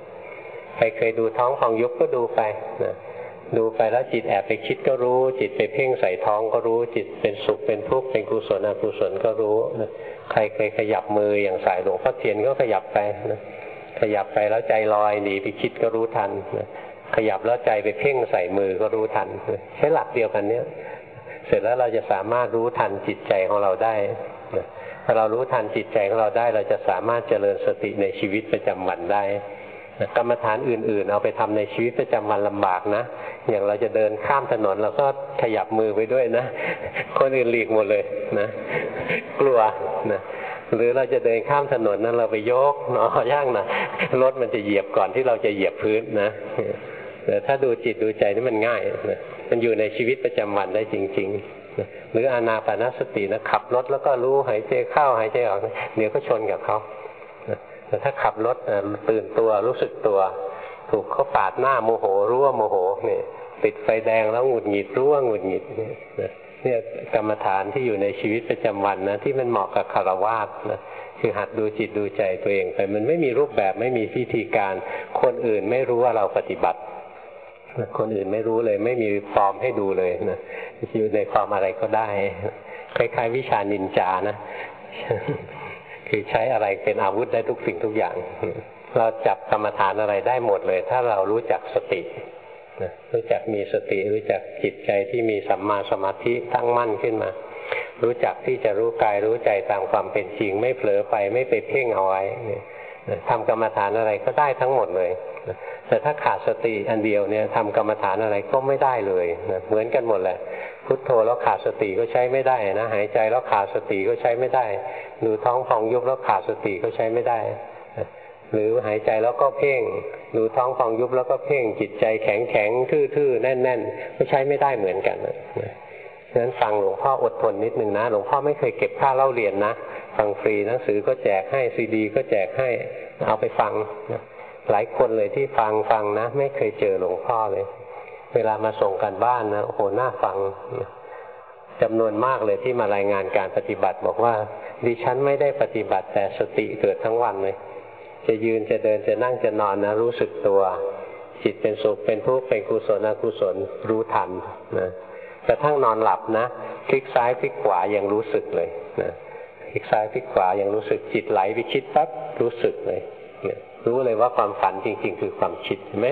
ใครเคยดูท้องของยุบก็ดูไปนะดูไปแล้วจิตแอบไปคิดก็รู้ จิตไปเพ่งใส่ท้องก็รู้ จิตเป็นสุขเป็นทุกข์เป็นกุศลอกุศลก็รู้นะใครเคยขยับมืออย่างสายหลวงพ่อเทียนก็ขยับไปนะขยับไปแล้วใจลอยหนีไปคิดก็รู้ทันนะขยับแล้วใจไปเพ่งใส่มือก็รู้ทัน ใช้หลักเดียวกันเนี้ย ร็จแล้วเราจะสามารถรู้ทันจิตใจของเราได้ถ้าเรารู้ทันจิตใจของเราได้ เราจะสามารถเจริญสติในชีวิตประจำวันได้กรรมฐานอื่น ๆ เอาไปทำในชีวิตประจำวันลำบากนะ อย่างเราจะเดินข้ามถนนเราก็ขยับมือไปด้วยนะ คนอื่นหลีกหมดเลยนะ กลัวนะหรือเราจะเดินข้ามถนนนั้นเราไปยกเนาะย่างนะรถมันจะเหยียบก่อนที่เราจะเหยียบพื้นนะแต่ถ้าดูจิตดูใจนี่มันง่ายนะ มันอยู่ในชีวิตประจำวันได้จริงๆ หรืออานาปานสตินะขับรถแล้วก็รู้หายใจเข้าหายใจออกเดี๋ยวก็ชนกับเขาแต่ถ้าขับรถตื่นตัวรู้สึกตัว ถูกเขาปาดหน้าโมโหรู้ว่าโมโหเนี่ยติดไฟแดงแล้วหงุดหงิดรู้ว่าหงุดหงิดเนี่ยกรรมฐานที่อยู่ในชีวิตประจำวันนะที่มันเหมาะกับคารวาสนะคือหัดดูจิตดูใจตัวเองไปมันไม่มีรูปแบบไม่มีพิธีการ คนอื่นไม่รู้ว่าเราปฏิบัติ คนอื่นไม่รู้เลย ไม่มีฟอร์มให้ดูเลยนะอยู่ในฟอร์มอะไรก็ได้ คล้ายๆ วิชานินจานะคือใช้อะไรเป็นอาวุธได้ทุกสิ่งทุกอย่าง เราจับกรรมฐานอะไรได้หมดเลย ถ้าเรารู้จักสติรู้จักมีสติ รู้จักจิตใจที่มีสัมมาสมาธิตั้งมั่นขึ้นมา รู้จักที่จะรู้กายรู้ใจตามความเป็นจริง ไม่เผลอไปไม่ไปเพ่งเอาไว้ทำกรรมฐานอะไรก็ได้ทั้งหมดเลย แต่ถ้าขาดสติอันเดียวเนี่ยทำกรรมฐานอะไรก็ไม่ได้เลยเหมือนกันหมดแหละ พุทโธแล้วขาดสติก็ใช้ไม่ได้นะหายใจแล้วขาดสติก็ใช้ไม่ได้ ดูท้องพองยุบแล้วขาดสติก็ใช้ไม่ได้ หรือหายใจแล้วก็เพ่ง ดูท้องพองยุบแล้วก็เพ่งจิตใจแข็งแข็งทื่อๆแน่น ๆ ก็ใช้ไม่ได้เหมือนกันนะฉะนั้นฟังหลวงพ่ออดทนนิดนึงนะหลวงพ่อไม่เคยเก็บค่าเล่าเรียนนะ ฟังฟรีหนังสือก็แจกให้ซีดี ก็แจกให้เอาไปฟัง หลายคนเลยที่ฟังฟังนะ ไม่เคยเจอหลวงพ่อเลย เวลามาส่งกันบ้านนะโอ้โหน่าฟังจำนวนมากเลยที่มารายงานการปฏิบัติ บอกว่าดิฉันไม่ได้ปฏิบัติ แต่สติเกิดทั้งวันเลย จะยืนจะเดินจะนั่งจะนอนนะ รู้สึกตัว จิตเป็นสุขเป็นทุกข์เป็นกุศลอกุศลรู้ทันนะกระทั่งนอนหลับนะพลิกซ้ายพลิกขวายังรู้สึกเลยนะพลิกซ้ายพลิกขวายังรู้สึกจิตไหลไปคิดปั๊บรู้สึกเลย รู้เลยว่าความฝันจริง ๆ คือความคิดเห็นไหม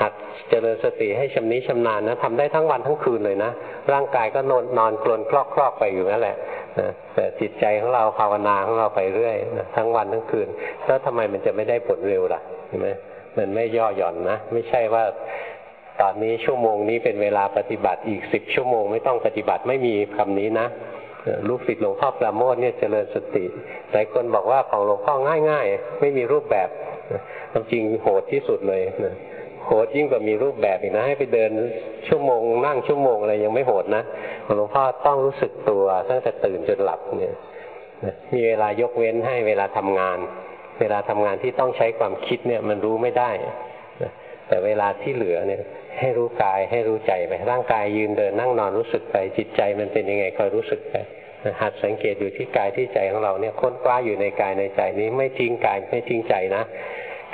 หัดเจริญสติให้ชำนิชำนาญนะทำได้ทั้งวันทั้งคืนเลยนะ ร่างกายก็นอนนอนกลนคลอกคลอกไปอยู่นั่นแหละนะแต่จิตใจของเราภาวนาของเราไปเรื่อยนะทั้งวันทั้งคืนแล้วทำไมมันจะไม่ได้ผลเร็วล่ะเห็นไหมมันไม่ย่อหย่อนนะ ไม่ใช่ว่าตอนนี้ชั่วโมงนี้เป็นเวลาปฏิบัติอีกสิบชั่วโมงไม่ต้องปฏิบัติไม่มีคำนี้นะลูกศิษย์หลวงพ่อประโมทเนี่ยเจริญสติหลายคนบอกว่าของหลวงพ่อง่าย ๆ ไม่มีรูปแบบ ความจริงโหดที่สุดเลยนะโหดยิ่งกว่ามีรูปแบบอีกนะ ให้ไปเดินชั่วโมง นั่งชั่วโมงอะไรยังไม่โหดนะองหลวงพ่อต้องรู้สึกตัวตั้งแต่ตื่นจนหลับเนี่ยมีเวลายกเว้นให้เวลาทำงาน เวลาทำงานที่ต้องใช้ความคิดเนี่ยมันรู้ไม่ได้แต่เวลาที่เหลือเนี่ย ให้รู้กายให้รู้ใจไปร่างกายยืนเดินนั่งนอนรู้สึกไปจิตใจมันเป็นยังไงคอยรู้สึกไปหัดสังเกตอยู่ที่กายที่ใจของเราเนี่ยค้นคว้าอยู่ในกายในใจนี้ไม่ทิ้งกายไม่ทิ้งใจนะ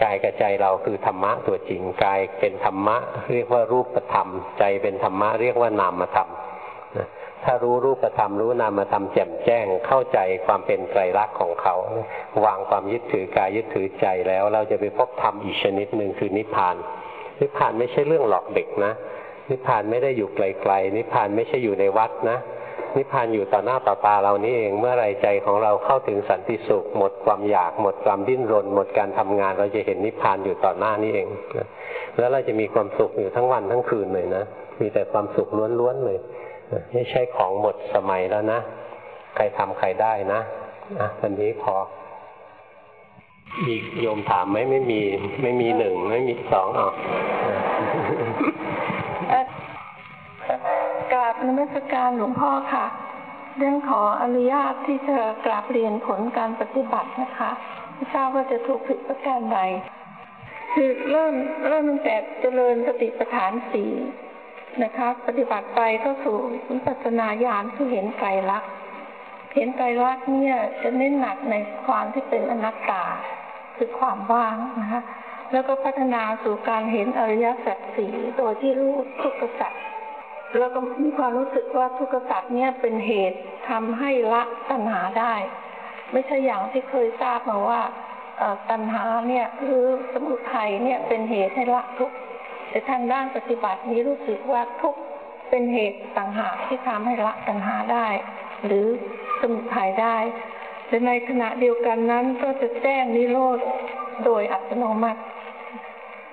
กายกับใจเราคือธรรมะตัวจริงกายเป็นธรรมะ เรียกว่ารูปธรรม ใจเป็นธรรมะเรียกว่านามธรรมถ้ารู้รูปธรรมรู้นามธรรมแจ่มแจ้งเข้าใจความเป็นไตรลักษณ์ของเขา วางความยึดถือกายยึดถือใจแล้ว เราจะไปพบธรรมอีกชนิดหนึ่งคือนิพพาน นิพพานไม่ใช่เรื่องหลอกเด็กนะ นิพพานไม่ได้อยู่ไกลๆนิพพานไม่ใช่อยู่ในวัดนะ นิพพานอยู่ต่อหน้าต่อตาเรานี่เองเมื่อไรใจของเราเข้าถึงสันติสุข หมดความอยาก หมดความดิ้นรน หมดการทำงาน เราจะเห็นนิพพานอยู่ต่อหน้านี่เอง แล้วเราจะมีความสุขอยู่ทั้งวันทั้งคืนเลยนะมีแต่ความสุขล้วนๆเลยไม่ใช่ของหมดสมัยแล้วนะใครทำใครได้นะอะวันนี้พอมีกโยมถามไหมไม่มี ไม่มีหนึ่งไม่มีสองอะ กราบนมัสการหลวงพ่อค่ะเรื่องขออนุญาตที่จะกราบเรียนผลการปฏิบัตินะคะไม่ทราบว่าจะถูกผิดประการใดคือเริ่มเริ่มตั้งแต่เจริญสติปัฏฐานสี่นะคะ ปฏิบัติไปก็สู่วิปัสสนาญาณคือเห็นไตรลักษณ์เห็นไตรลักษณ์เนี่ยจะเน้นหนักในความที่เป็นอนัตตาคือความว่างนะคะแล้วก็พัฒนาสู่การเห็นอริยสัจสี่โดยที่รู้ทุกขสัจ แล้วก็มีความรู้สึกว่าทุกขสัจเนี่ยเป็นเหตุทำให้ละตัณหาได้ ไม่ใช่อย่างที่เคยทราบมาว่าตัณหาเนี่ยคือสมุทัยเนี่ยเป็นเหตุให้ละทุกข์แต่ทางด้านปฏิบัตินี้รู้สึกว่าทุกข์เป็นเหตุต่างหากที่ทำให้ละตัณหาได้ หรือสมุทัยได้แต่ในขณะเดียวกันนั้นก็จะแจ้งนิโรธโดยอัตโนมัติ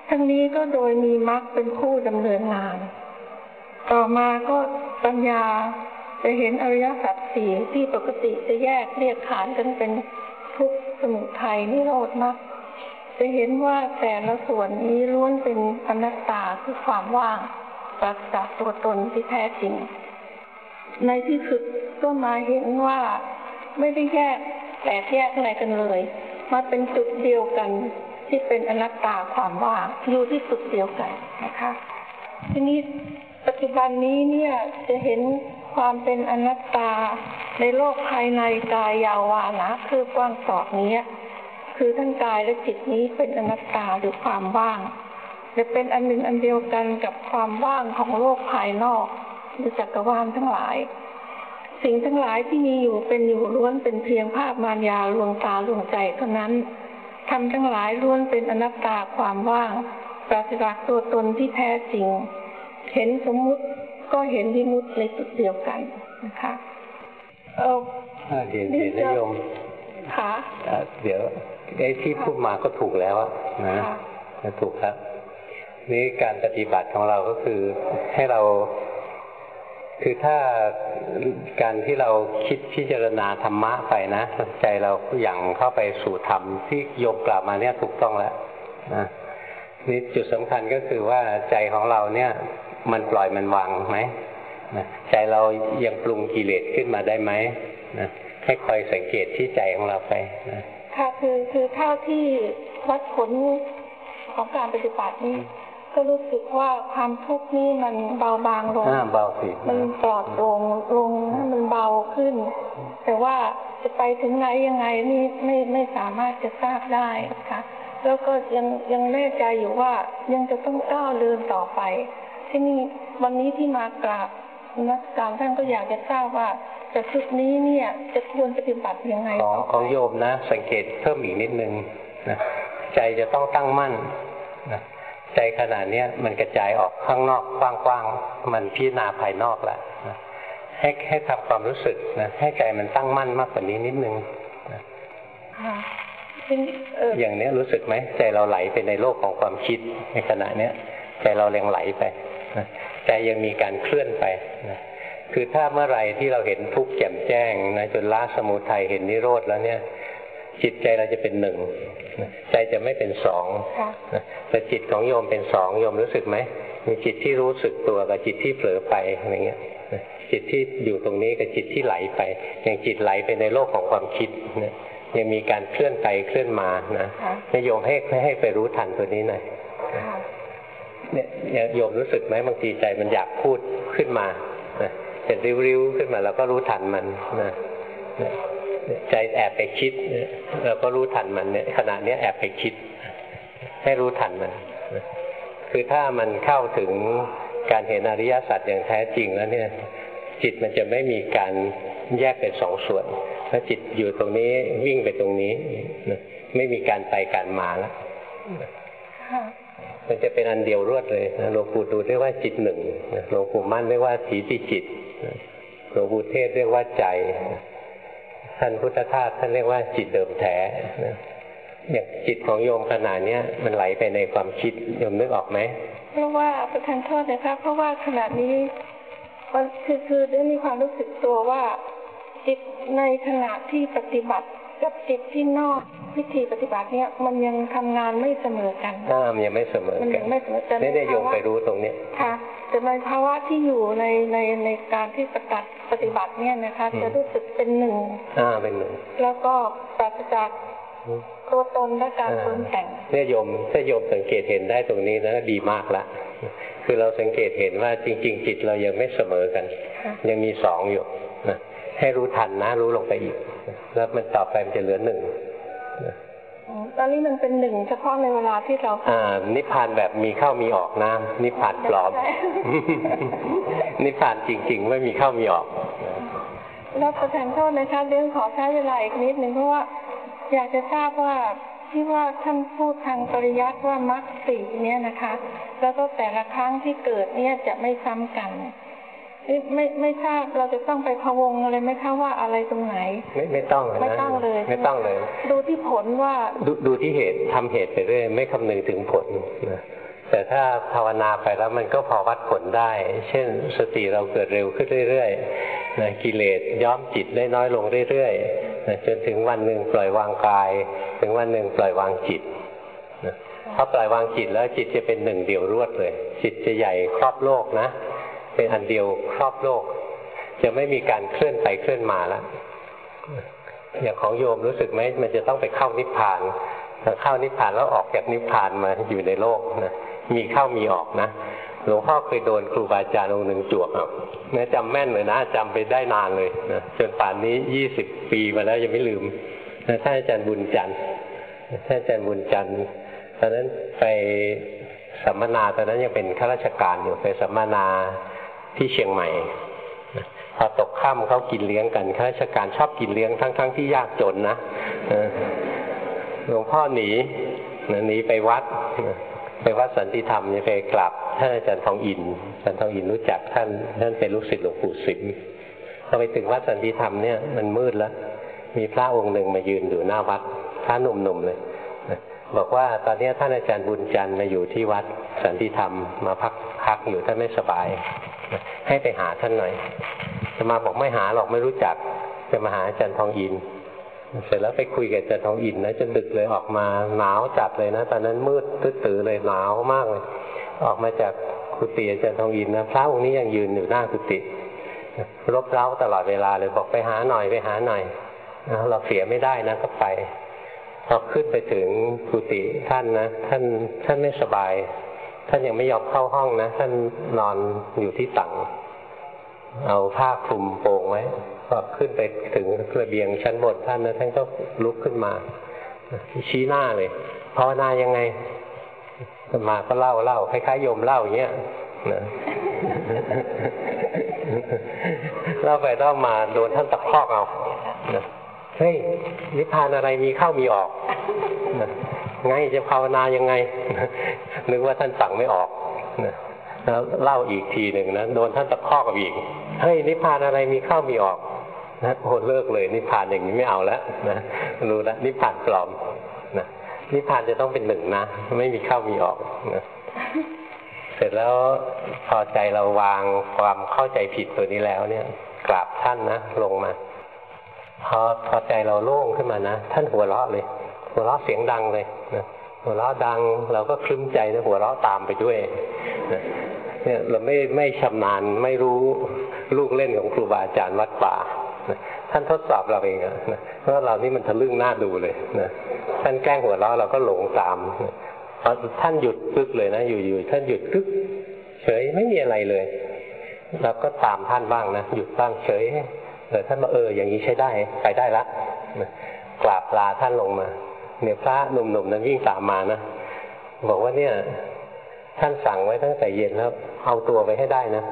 ทั้งนี้ก็โดยมีมรรคเป็นผู้ดำเนินงาน ต่อมาก็ปัญญาจะเห็นอริยสัจสี่ที่ปกติจะแยกเรียกขานกันเป็นทุกสมุทัยนิโรธมรรคจะเห็นว่าแต่ละส่วนนี้ล้วนเป็นอนัตตาคือความว่างปราศจากตัวตนที่แท้จริง ในที่สุดก็มาเห็นว่าไม่ได้แยกแตกแยกอะไรกันเลยมาเป็นจุดเดียวกันที่เป็นอนัตตาความว่างอยู่ที่จุดเดียวกันนะคะ ทีนี้ ปัจจุบันนี้เนี่ยจะเห็นความเป็นอนัตตาในโลกภายในกายยาวานะคือกว้างสอบนี้คือทั้งกายและจิตนี้เป็นอนัตตาหรือความว่างจะเป็นอันหนึ่งอันเดียวกันกับความว่างของโลกภายนอกหรือจักรวาลทั้งหลาย สิ่งทั้งหลายที่มีอยู่เป็นอยู่ล้วนเป็นเพียงภาพมารยาลวงตาลวงใจเท่านั้นทำทั้งหลายล้วนเป็นอนัตตาความว่างปราศจากตัวตนที่แท้จริง เห็นสมมุติก็เห็นวิมุตในจุดเดียวกันนะคะเออเดี๋ยวเดี๋ยวนิยมค่ะเดี๋ยวไอ้ที่พูดมาก็ถูกแล้วนะถูกครับนี่การปฏิบัติของเราก็คือให้เรา คือถ้าการที่เราคิดพิจารณาธรรมะไปนะใจเราอย่างเข้าไปสู่ธรรมที่โยกกลับมาเนี่ยถูกต้องแล้วนะนี่จุดสำคัญก็คือว่าใจของเราเนี่ย มันปล่อยมันวางไหมนะใจเรายังปรุงกิเลสขึ้นมาได้ไหมนะให้คอยสังเกตที่ใจของเราไปนะค่ะคือคือเท่าที่วัดผลของการปฏิบัตินี้ก็รู้สึกว่าความทุกข์นี่มันเบาบางลงเบาสิมันปลอดลงลงให้มันเบาขึ้น แต่ว่าจะไปถึงไหนยังไงนี่ไม่ไม่สามารถจะทราบได้ค่ะ แล้วก็ยังยังแน่ใจอยู่ว่ายังจะต้องก้าวเดินต่อไป ที่นี่วันนี้ที่มากราบนักการท่านก็อยากจะทราบว่าจะชุดนี้เนี่ยจะควรปฏิบัติยังไงของของโยมนะ สังเกตเพิ่มอีกนิดนึงนะใจจะต้องตั้งมั่นนะใจขนาดนี้มันกระจายออกข้างนอกกว้างๆมันพิจารณาภายนอกแล้วนะให้ให้ทำความรู้สึกนะให้ใจมันตั้งมั่นมากกว่านี้นิดนึงนะอย่างนี้รู้สึกไหมใจเราไหลไปในโลกของความคิดในขณะเนี้ยใจเราเรงไหลไป นะใจยังมีการเคลื่อนไปนะคือถ้าเมื่อไรที่เราเห็นทุกข์แจ่มแจ้งนะจนละสมุทัยเห็นนิโรธแล้วเนี่ย จิตใจเราจะเป็นหนึ่งใจจะไม่เป็นสองแต่จิตของโยมเป็นสองโยมรู้สึกไหมมีจิตที่รู้สึกตัวกับจิตที่เผลอไปอะไรเงี้ยจิตที่อยู่ตรงนี้กับจิตที่ไหลไป อย่างจิตไหลไปในโลกของความคิดนะยังมีการเคลื่อนไปเคลื่อนมานะโยมให้ให้ไปรู้ทันตัวนี้หน่อย เนี่ยโยมรู้สึกไหมบางทีใจมันอยากพูดขึ้นมาเป็นริ้วๆขึ้นมาเราก็รู้ทันมันนะใจแอบไปคิดเราก็รู้ทันมันเนี่ยขณะนี้แอบไปคิด ให้รู้ทันมัน คือถ้ามันเข้าถึงการเห็นอริยสัจอย่างแท้จริงแล้วเนี่ย จิตมันจะไม่มีการแยกเป็นสองส่วนถ้าจิตอยู่ตรงนี้วิ่งไปตรงนี้ ไม่มีการไปการมาแล้ว มันจะเป็นอันเดียวรวดเลยหลวงปู่ดูเรียกว่าจิตหนึ่งหลวงปู่มั่นเรียกว่าสีติจิตหลวงปู่เทศเรียกว่าใจท่านพุทธทาสท่านเรียกว่าจิตเดิมแท้อย่างจิตของโยมขนาดเนี้ยมันไหลไปในความคิดโยมนึกออกไหมเพราะว่าประทานโทษนะครับเพราะว่าขณะนี้มันคือคือได้มีความรู้สึกตัวว่า จิตในขณะที่ปฏิบัติกับจิตที่นอก พิธีปฏิบัติเนี้ยมันยังทำงานไม่เสมอกันอ่ามันยังไม่เสมอกันมันยังไม่เสมอกันไม่ได้โยมไปรู้ตรงเนี้ยค่ะ แต่ในภาวะที่อยู่ในในในการที่ปฏิบัติปฏิบัติเนี่ยนะคะ จะรู้สึกเป็นหนึ่งอ่าเป็นหนึ่งแล้วก็ปราศจากตัวตนและการปรุงแต่งเนี่ยโยมถ้าโยมสังเกตเห็นได้ตรงนี้นะดีมากละคือเราสังเกตเห็นว่าจริง ๆ จิตเรายังไม่เสมอกัน ยังมีสองอยู่นะให้รู้ทันนะ รู้ลงไปอีก แล้วมันต่อไปมันจะเหลือหนึ่ง ตอนนี้มันเป็นหนึ่งเฉพาะในเวลาที่เราอ่านิพพานแบบมีเข้ามีออกนะนิพพานปลอม นิพพานจริง ๆ ไม่มีเข้ามีออกแล้วประทานโทษนะคะเรื่องขอใช้เวลาอีกนิดหนึ่งเพราะว่าอยากจะทราบว่าที่ว่าท่านพูดทางปริยัติว่ามรรคสี่เนี่ยนะคะ แล้วก็แต่ละครั้งที่เกิดเนี่ยจะไม่ซ้ำกัน ไม่ไม่ทราบเราจะต้องไปพะวงอะไรไหมคะว่าอะไรตรงไหน ไม่ไม่ต้องไม่ต้องเลย ไม่ต้องเลย ดูที่ผลว่าดูดูที่เหตุทำเหตุไปเรื่อยไม่คำนึงถึงผลนะแต่ถ้าภาวนาไปแล้วมันก็พอวัดผลได้ เช่นสติเราเกิดเร็วขึ้นเรื่อยๆนะกิเลสย้อมจิตได้น้อยลงเรื่อยๆนะจนถึงวันหนึ่งปล่อยวางกาย ถึงวันหนึ่งปล่อยวางจิตนะพอปล่อยวางจิตแล้วจิตจะเป็นหนึ่งเดียวรวดเลย จิตจะใหญ่ครอบโลกนะ เป็นอันเดียวครอบโลก จะไม่มีการเคลื่อนไปเคลื่อนมาแล้วอย่างของโยมรู้สึกไหมมันจะต้องไปเข้านิพพานเข้านิพพานแล้วออกจากนิพพานมาอยู่ในโลกนะมีเข้ามีออกนะหลวงพ่อเคยโดนครูบาอาจารย์องค์หนึ่งจวกเอะแม้จำแม่นเลยนะจำไปได้นานเลยนะจนป่านนี้ยี่สิบปีมาแล้วยังไม่ลืมท่านอาจารย์บุญจันทร์ท่านอาจารย์บุญจันทร์ตอนนั้นไปสัมมนาตอนนั้นยังเป็นข้าราชการอยู่ไปสัมมนา ที่เชียงใหม่พอตกค่ำเขากินเลี้ยงกันข้าราชการชอบกินเลี้ยงทั้งๆทที่ยากจนนะหลวงพ่อหนีหนีไปวัดไปวัดสันติธรรมจะไปกลับท่านอาจารย์ทองอินอาจารย์ทองอินรู้จักท่านท่านเป็นลูกศิษย์หลวงปู่สิมพอไปถึงวัดสันติธรรมเนี่ยมันมืดแล้ว มีพระองค์หนึ่งมายืนอยู่หน้าวัดพระหนุ่มๆเลยบอกว่าตอนนี้ท่านอาจารย์บุญจันทร์มาอยู่ที่วัดสันติธรรมมาพักพักอยู่ท่านไม่สบาย ให้ไปหาท่านหน่อยจะมาบอกไม่หาหรอกไม่รู้จักจะมาหาอาจารย์ทองอิน เสร็จแล้วไปคุยกับอาจารย์ทองอินนะจนดึกเลยออกมาหนาวจัดเลยนะตอนนั้นมืดตื้อเลยหนาวมากเลย ออกมาจากกุฏิอาจารย์ทองอินนะพระองค์นี้ยังยืนอยู่หน้ากุฏิรบเร้าตลอดเวลาเลยบอกไปหาหน่อยไปหาหน่อยเราเสียไม่ได้นะก็ไปพอขึ้นไปถึงกุฏิท่านนะ ท่านท่านไม่สบาย ท่านยังไม่ยอมเข้าห้องนะ ท่านนอนอยู่ที่ตังเอาผ้าคลุมโปงไว้พอขึ้นไปถึงระเบียงชั้นบนท่านนะท่านก็ลุกขึ้นมาชี้หน้าเลยภาวนายังไงมาก็เล่าเล่าคล้ายๆโยมเล่าอย่างเงี้ยนะเล่าไปเล่ามาโดนท่านตะคอกเอาเฮ้ยนิพพานอะไรมีเข้ามีออกนะ ไงจะภาวนายังไงนึกว่าท่านสั่งไม่ออกแล้วเล่าอีกทีหนึ่งนะโดนท่านตะคอกอีกเฮ้ยนิพพานอะไรมีเข้ามีออกนะโอ้เลิกเลยนิพพานอย่างนี้ไม่เอาแล้วนะรู้แล้วนิพพานปลอมนะนิพพานจะต้องเป็นหนึ่งนะไม่มีเข้ามีออกนะเสร็จแล้วพอใจเราวางความเข้าใจผิดตัวนี้แล้วเนี่ยกราบท่านนะลงมาพอพอใจเราโล่งขึ้นมานะท่านหัวเราะเลย หัวเราะเสียงดังเลยนะหัวเราะดังเราก็คลึ้มใจนะหัวเราะตามไปด้วยนะเนี่ยเราไม่ไม่ชำนาญไม่รู้ลูกเล่นของครูบาอาจารย์วัดป่าท่านทดสอบเราเองนะเพราะเรานี่มันทะลึ่งหน้าดูเลยนะท่านแกล้งหัวเราะเราก็หลงตามพอท่านหยุดปึ๊กเลยนะอยู่ๆท่านหยุดปึ๊กเฉยไม่มีอะไรเลยเราก็ตามท่านบ้างนะหยุดบ้างเฉยเออท่านบอกเอออย่างนี้ใช้ได้ไปได้ละกราบลาท่านลงมา เนี่ยพระหนุ่มๆนั้นวิ่งตามมานะบอกว่าเนี่ย ท่านสั่งไว้ตั้งแต่เย็นแล้ว เอาตัวไปให้ได้นะ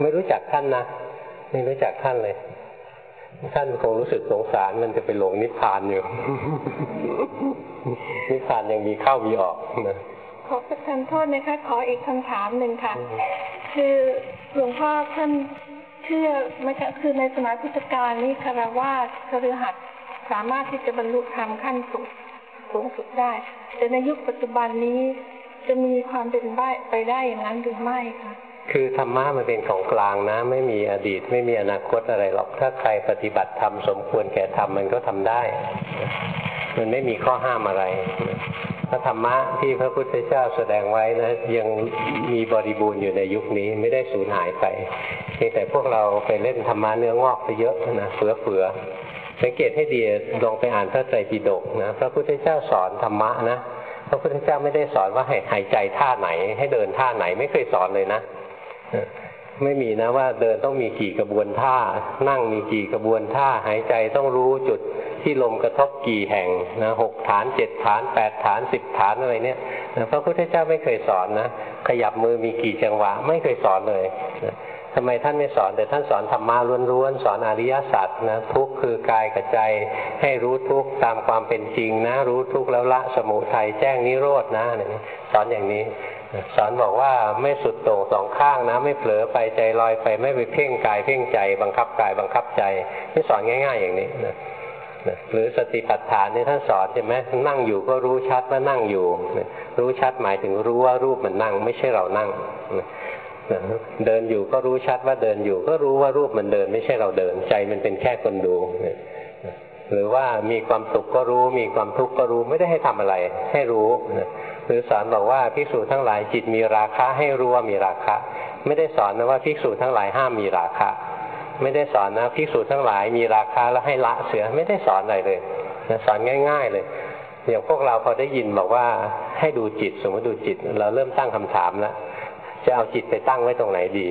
ไม่รู้จักท่านนะไม่รู้จักท่านเลย ท่านคงรู้สึกสงสารมันจะไปหลงนิพพานอยู่ นิพพานยังมีเข้ามีออกนะขอประทานโทษนะคะ ขออีกคำถามหนึ่งค่ะ คือหลวงพ่อท่านเชื่อไม่ใช่คือในสมัยพุทธกาลนี้คารวะคฤหัส สามารถที่จะบรรลุธรรมขั้นสูงสูงสุดได้ แต่ในยุคปัจจุบันนี้จะมีความเป็นไปได้อย่างนั้นหรือไม่คะคือธรรมะมันเป็นของกลางนะ ไม่มีอดีตไม่มีอนาคตอะไรหรอก ถ้าใครปฏิบัติธรรมสมควรแก่ธรรมมันก็ทำได้ มันไม่มีข้อห้ามอะไรพระธรรมะที่พระพุทธเจ้าแสดงไว้นะยังมีบริบูรณ์อยู่ในยุคนี้ไม่ได้สูญหายไปเพียงแต่พวกเราไปเล่นธรรมะเนื้องอกไปเยอะนะเฟือเฟือ สังเกตให้ดีลองไปอ่านพระไตรปิฎกนะพระพุทธเจ้าสอนธรรมะนะพระพุทธเจ้าไม่ได้สอนว่าให้หายใจท่าไหน ให้เดินท่าไหนไม่เคยสอนเลยนะไม่มีนะว่าเดินต้องมีกี่กระบวนท่า นั่งมีกี่กระบวนท่าหายใจต้องรู้จุดที่ลมกระทบกี่แห่งนะหกฐานเจ็ดฐานแปดฐานสิบฐานอะไรเนี่ยพระพุทธเจ้าไม่เคยสอนนะขยับมือมีกี่จังหวะ ไม่เคยสอนเลย ทำไมท่านไม่สอน แต่ท่านสอนธรรมะล้วนๆสอนอริยสัจนะทุกคือกายกับใจให้รู้ทุกตามความเป็นจริงนะ รู้ทุกแล้วละสมุทัยแจ้งนิโรธนะสอนอย่างนี้ สอนบอกว่าไม่สุดโต่งสองข้างนะ ไม่เผลอไปใจลอยไปไม่ไปเพ่งกายเพ่งใจ บังคับกายบังคับใจนี่สอนง่าย ๆ อย่างนี้นะหรือสติปัฏฐานนี่ท่านสอนใช่ไหมนั่งอยู่ก็รู้ชัดว่านั่งอยู่ รู้ชัดหมายถึงรู้ว่ารูปมันนั่ง ไม่ใช่เรานั่ง เดินอยู่ก็รู้ชัดว่าเดินอยู่ ก็รู้ว่ารูปมันเดิน ไม่ใช่เราเดิน ใจมันเป็นแค่คนดู หรือว่ามีความสุขก็รู้ มีความทุกข์ก็รู้ไม่ได้ให้ทำอะไร ให้รู้หรือสอนบอกว่าภิกษุทั้งหลายจิตมีราคะ ให้รู้ว่ามีราคะ ไม่ได้สอนนะว่าภิกษุทั้งหลายห้ามมีราคะ ไม่ได้สอนนะภิกษุทั้งหลายมีราคะแล้วให้ละเสือไม่ได้สอนอะไรเลยสอนง่าย ๆเลยอย่างพวกเราพอได้ยินบอกว่าให้ดูจิตสมมติดูจิต เราเริ่มตั้งคำถามแล้ว จะเอาจิตไปตั้งไว้ตรงไหนดี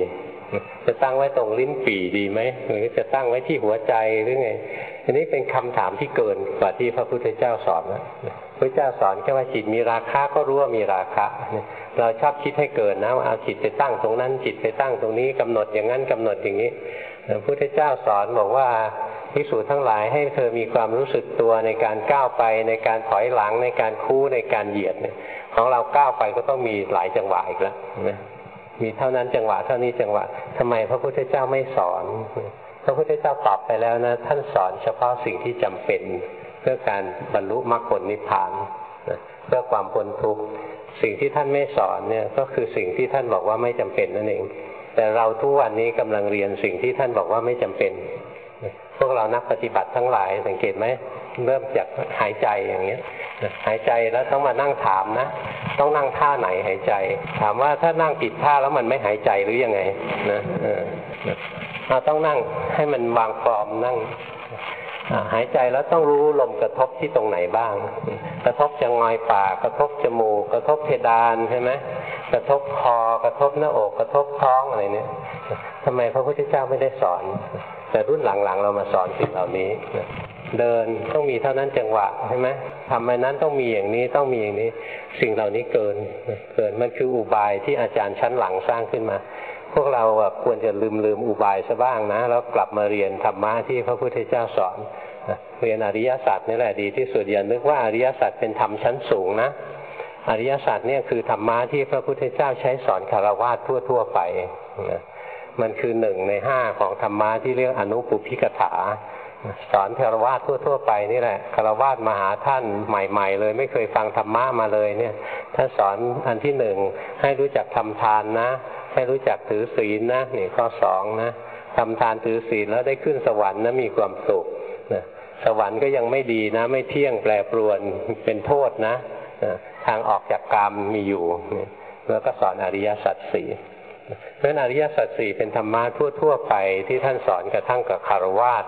จะตั้งไว้ตรงลิ้นปี่ดีไหมหรือจะตั้งไว้ที่หัวใจหรือไง อันนี้เป็นคำถามที่เกินกว่าที่พระพุทธเจ้าสอนนะพระเจ้าสอนแค่ว่าจิตมีราคะก็รู้ว่ามีราคะเราชอบคิดให้เกินนะเอาจิตไปตั้งตรงนั้น จิตไปตั้งตรงนี้กำหนดอย่างนั้นกำหนดอย่างนี้พระพุทธเจ้าสอนบอกว่าพิสูจทั้งหลายให้เธอมีความรู้สึกตัวในการก้าวไปในการถอยหลังในการคู่ในการเหยียดเนี่ยของเราก้าวไปก็ต้องมีหลายจังหวะอีกแล้วนะ มีเท่านั้นจังหวะเท่านี้จังหวะทำไมพระพุทธเจ้าไม่สอน พระพุทธเจ้าตอบไปแล้วนะ ท่านสอนเฉพาะสิ่งที่จำเป็น เพื่อการบรรลุมรรคผลนิพพานเพื่อความพ้นทุกข์สิ่งที่ท่านไม่สอนเนี่ยก็คือสิ่งที่ท่านบอกว่าไม่จำเป็นนั่นเอง แต่เราทุกวันนี้กำลังเรียนสิ่งที่ท่านบอกว่าไม่จำเป็น พวกเรานักปฏิบัติทั้งหลายสังเกตไหม เริ่มจากหายใจอย่างเงี้ยหายใจแล้วต้องมานั่งถามนะ ต้องนั่งท่าไหนหายใจ ถามว่าถ้านั่งผิดท่าแล้วมันไม่หายใจหรือยังไงนะเราต้องนั่งให้มันวางฟอร์มนั่งหายใจแล้วต้องรู้ลมกระทบที่ตรงไหนบ้าง กระทบจะงอยปากกระทบจมูกกระทบเพดานใช่ไหมกระทบคอกระทบหน้าอกกระทบท้องอะไรเนี่ยทำไมพระพุทธเจ้าไม่ได้สอน แต่รุ่นหลังๆ เรามาสอนสิ่งเหล่านี้ เดินต้องมีเท่านั้นจังหวะใช่ไหมทำไปนั้นต้องมีอย่างนี้ต้องมีอย่างนี้ สิ่งเหล่านี้เกินเกินมันคืออุบายที่อาจารย์ชั้นหลังสร้างขึ้นมา พวกเราควรจะลืมลืมอุบายซะบ้างนะแล้วกลับมาเรียนธรรมะที่พระพุทธเจ้าสอนเรียนอริยสัจนี่แหละดีที่สุดอย่านึกว่าอริยสัจเป็นธรรมชั้นสูงนะอริยสัจเนี่ยคือธรรมะที่พระพุทธเจ้าใช้สอนคารวะทั่วๆไปนะมันคือหนึ่งในห้าของธรรมะที่เรียกอนุปุพิกถา สอนคารวะทั่ว ๆ ไปนี่แหละคารวะมาหาท่านใหม่ ๆ เลย ไม่เคยฟังธรรมะมาเลยเนี่ยท่านสอนอันที่หนึ่งให้รู้จักทำทานนะ ให้รู้จักถือศีลนะนี่ข้อสองนะทำทานถือศีลแล้วได้ขึ้นสวรรค์นะมีความสุขนะสวรรค์ก็ยังไม่ดีนะ ไม่เที่ยงแปรปรวนเป็นโทษนะทางออกจากกรรมมีอยู่ แล้วก็สอนอริยสัจสี่เพราะนั้นอริยสัจสี่เป็นธรรมะทั่ว ๆ ไปที่ท่านสอนกระทั่งกับคารวาส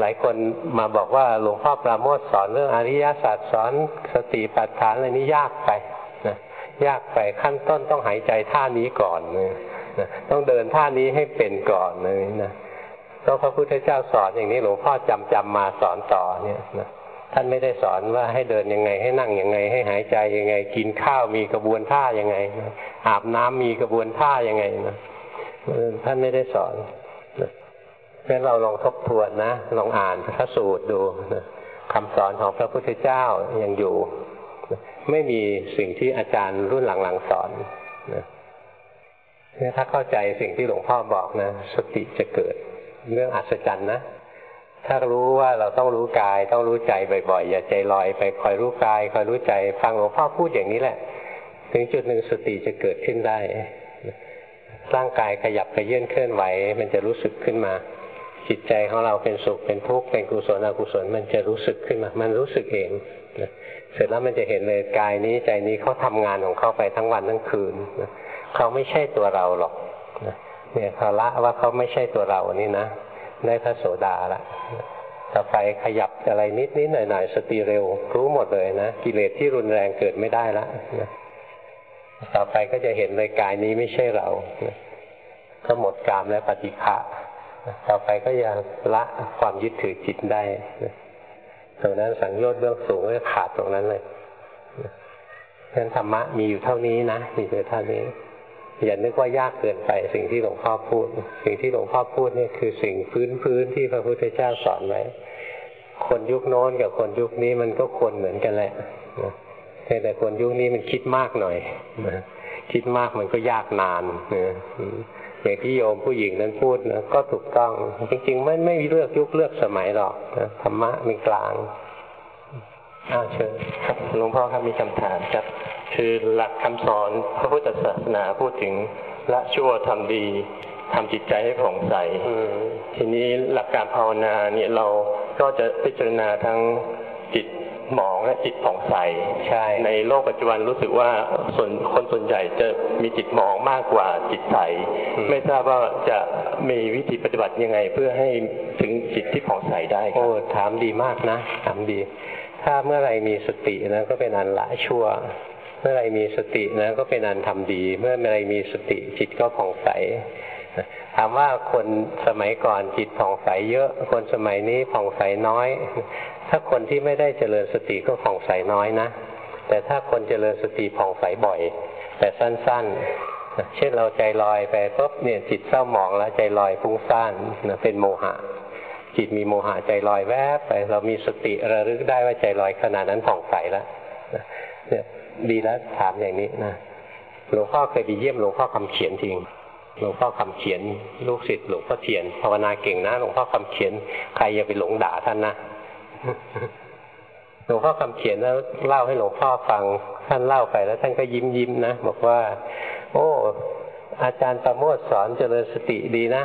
หลายคนมาบอกว่าหลวงพ่อปราโมทสอนเรื่องอริยศาสัจสอนสติปัฏฐานอะไรนี้ยากไปนะยากไปขั้นต้นต้องหายใจท่านี้ก่อนนะต้องเดินท่านี้ให้เป็นก่อนเลยนะก็พระพุทธเจ้าสอนอย่างนี้หลวงพ่อจำจำมาสอนต่อเนี่ยนะท่านไม่ได้สอนว่าให้เดินยังไง ให้นั่งยังไง ให้หายใจยังไง กินข้าวมีกระบวนท่ายังไงอาบน้ำมีกระบวนท่ายังไงนะท่านไม่ได้สอน เพราะเราลองทบทวนนะ ลองอ่านพระสูตรดูนะคำสอนของพระพุทธเจ้ายังอยู่ ไม่มีสิ่งที่อาจารย์รุ่นหลังๆสอนนะถ้าเข้าใจสิ่งที่หลวงพ่อบอกนะ สติจะเกิด เรื่องอัศจรรย์นะ ถ้ารู้ว่าเราต้องรู้กาย ต้องรู้ใจบ่อยๆ อย่าใจลอยไปคอยรู้กาย คอยรู้ใจ ฟังหลวงพ่อพูดอย่างนี้แหละ ถึงจุดหนึ่งสติจะเกิดขึ้นได้ ร่างกายขยับขยื่นเคลื่อนไหว มันจะรู้สึกขึ้นมา จิตใจของเราเป็นสุขเป็นทุกข์เป็นกุศลอกุศลมันจะรู้สึกขึ้นมา มันรู้สึกเองเสร็จแล้วมันจะเห็นเลยกายนี้ใจนี้เขาทำงานของเขาไปทั้งวันทั้งคืนเขาไม่ใช่ตัวเราหรอกเนี่ยเขาละว่าเขาไม่ใช่ตัวเรานี่นะได้พระโสดาละต่อไปขยับอะไรนิดนิดหน่อยหน่อยสติเร็ว รู้หมดเลยนะกิเลสที่รุนแรงเกิดไม่ได้ละนะต่อไปก็จะเห็นเลยกายนี้ไม่ใช่เราก็หมดกามและปฏิฆะ ต่อไปก็จะละความยึดถือจิตได้ตรงนั้นสังโยชน์เบื้องสูงก็ขาดตรงนั้นเลยเพราะธรรมะมีอยู่เท่านี้นะมีอยู่เท่านี้ อย่านึกว่ายากเกินไปสิ่งที่หลวงพ่อพูด สิ่งที่หลวงพ่อพูดนี่คือสิ่งพื้นพื้นที่พระพุทธเจ้าสอนไว้คนยุคโน้นกับคนยุคนี้มันก็คนเหมือนกันแหละแต่คนยุคนี้มันคิดมากหน่อยคิดมากมันก็ยากนาน อย่างที่โยมผู้หญิงนั้นพูดนะก็ถูกต้อง จริงๆไม่ไม่เลือกยุคเลือกสมัยหรอกธรรมะมีกลางอ้าวเชิญครับหลวงพ่อครับมีคำถามครับ คือหลักคำสอนพระพุทธศาสนาพูดถึงละชั่วทำดีทำจิตใจให้ผ่องใสทีนี้หลักการภาวนาเนี่ยเราก็จะพิจารณาทั้งจิต หมองและจิตผ่องใสใช่ในโลกปัจจุบันรู้สึกว่าส่วนคนส่วนใหญ่จะมีจิตหมองมากกว่าจิตใส ไม่ทราบว่าจะมีวิธีปฏิบัติยังไง เพื่อให้ถึงจิตที่ผ่องใสได้โอ้ถามดีมากนะถามดี ถ้าเมื่อไรมีสตินะก็เป็นอันละชั่ว เมื่อไรมีสตินะก็เป็นอันทำดี เมื่อไรมีสติจิตก็ผ่องใสถามว่าคนสมัยก่อนจิตผ่องใสเยอะ คนสมัยนี้ผ่องใสน้อย ถ้าคนที่ไม่ได้เจริญสติก็ผ่องใสน้อยนะ แต่ถ้าคนเจริญสติผ่องใสบ่อย แต่สั้นๆ เช่นเราใจลอยไปปุ๊บเนี่ยจิตเศร้าหมองแล้วใจลอยฟุ้งซ่านนะเป็นโมหะ จิตมีโมหะใจลอยแวบไป เรามีสติระลึกได้ว่าใจลอยขนาดนั้นผ่องใสแล้วเนี่ยดีแล้วถามอย่างนี้นะหลวงพ่อเคยไปเยี่ยมหลวงพ่อคำเขียนทิ้งหลวงพ่อคำเขียน ลูกศิษย์หลวงพ่อเทียนภาวนาเก่งนะหลวงพ่อคำเขียนใครอย่าไปหลงด่าท่านนะ หลวงพ่อคำเขียนแล้วเล่าให้หลวงพ่อฟังท่านเล่าไปแล้วท่านก็ยิ้มยิ้มนะบอกว่า โอ้อาจารย์ประโมทสอนเจริญสติดีนะ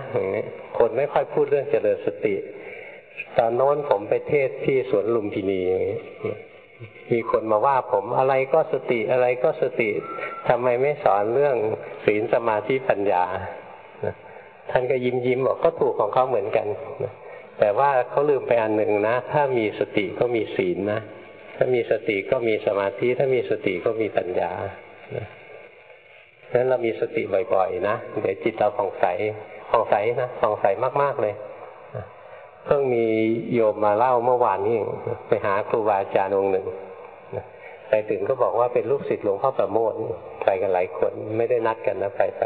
คนไม่ค่อยพูดเรื่องเจริญสติ ตอนโน้นผมไปเทศที่สวนลุมพินีอย่างนี้มีคนมาว่าผมอะไรก็สติอะไรก็สติทำไมไม่สอนเรื่องศีลสมาธิปัญญาท่านก็ยิ้มยิ้มบอกก็ถูกของเขาเหมือนกัน แต่ว่าเขาลืมไปอันหนึ่งนะ ถ้ามีสติก็มีศีลนะ ถ้ามีสติก็มีสมาธิ ถ้ามีสติก็มีปัญญาดังนั้นเรามีสติบ่อยๆนะ เดี๋ยวจิตเราผ่องใสผ่องใสนะผ่องใสมากๆเลยเพิ่งมีโยมมาเล่าเมื่อวานนี้ไปหาครูบาอาจารย์องค์หนึ่งไปถึงก็บอกว่าเป็นลูกศิษย์หลวงพ่อประโมทไปกันหลายคนไม่ได้นัดกันนะไปไป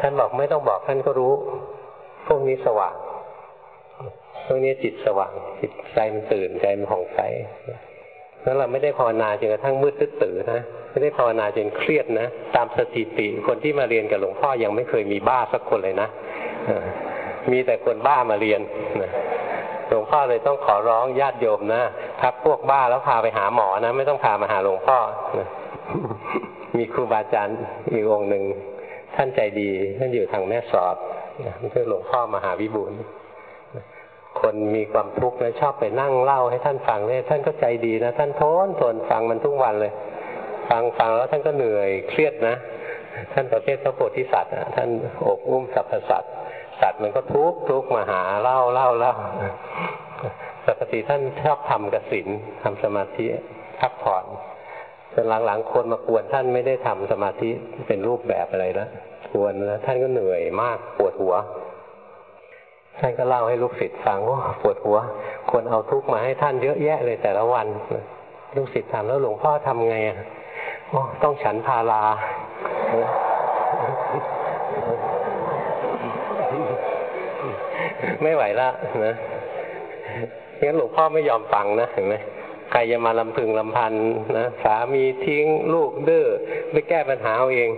ท่านบอกไม่ต้องบอกท่านก็รู้ พวกนี้สว่าง วกนี้จิตสว่างจิตใจมันตื่นใจมันผ่องใสแล้วเราไม่ได้ภาวนาจนกระทั่งมืดตื้อตื่นนะไม่ได้ภาวนาจนเครียดนะ ตามสถิติคนที่มาเรียนกับหลวงพ่อยังไม่เคยมีบ้าสักคนเลยนะมีแต่คนบ้ามาเรียนหลวงพ่อเลยต้องขอร้องญาติโยมนะพักพวกบ้าแล้วพาไปหาหมอนะ ไม่ต้องพามาหาหลวงพ่อมีครูบาอาจารย์อีกองหนึ่งท่านใจดีท่านอยู่ทางแม่สอดนั่นคือหลวงพ่อมหาวิบูล คนมีความทุกข์นะชอบไปนั่งเล่าให้ท่านฟังเนี่ยท่านก็ใจดีนะท่านทนทนฟังมันทุกวันเลย ฟังฟังแล้วท่านก็เหนื่อยเครียดนะ ท่านประเภทพระโพธิสัตว์ท่านอกอุ้มสรรพสัตว์สัตว์มันก็ทุกข์ทุกข์มาหาเล่าเล่าเล่าปกติท่านชอบทำกสินทำสมาธิพักผ่อนจนหลังๆคนมากวนท่านไม่ได้ทำสมาธิเป็นรูปแบบอะไรแล้วกวนแล้วท่านก็เหนื่อยมากปวดหัว ท่านก็เล่าให้ลูกศิษย์ฟังว่าปวดหัว ควรเอาทุกข์มาให้ท่านเยอะแยะเลยแต่ละวัน ลูกศิษย์ถามแล้วหลวงพ่อทำไงอะต้องฉันพาลาไม่ไหวละนะงั้นหลวงพ่อไม่ยอมฟังนะเห็นไหมใครจะมาลำพึงลำพันนะสามีทิ้งลูกดื้อไม่แก้ปัญหาเอาเอง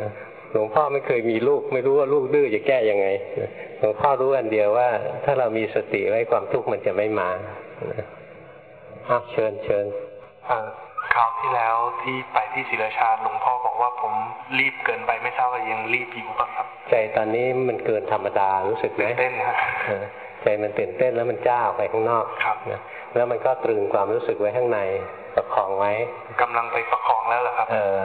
นะ หลวงพ่อไม่เคยมีลูก ไม่รู้ว่าลูกดื้อจะแก้ยังไงหลวงพ่อรู้อันเดียวว่า ถ้าเรามีสติไว้ความทุกข์มันจะไม่มาอ้าเชิญเชิญคราวที่แล้วที่ไปที่ศิลาชาหลวงพ่อบอกว่าผมรีบเกินไปไม่ทราบว่ายังรีบอยู่ป่ะครับ ใจตอนนี้มันเกินธรรมดารู้สึกไหมเต้นครับใจมันตื่นเต้นแล้วมันจ้าออกไปข้างนอกครับแล้วมันก็ตรึงความรู้สึกไว้ข้างในประคองไว้กำลังไปประคองแล้วเหรอครับ เออ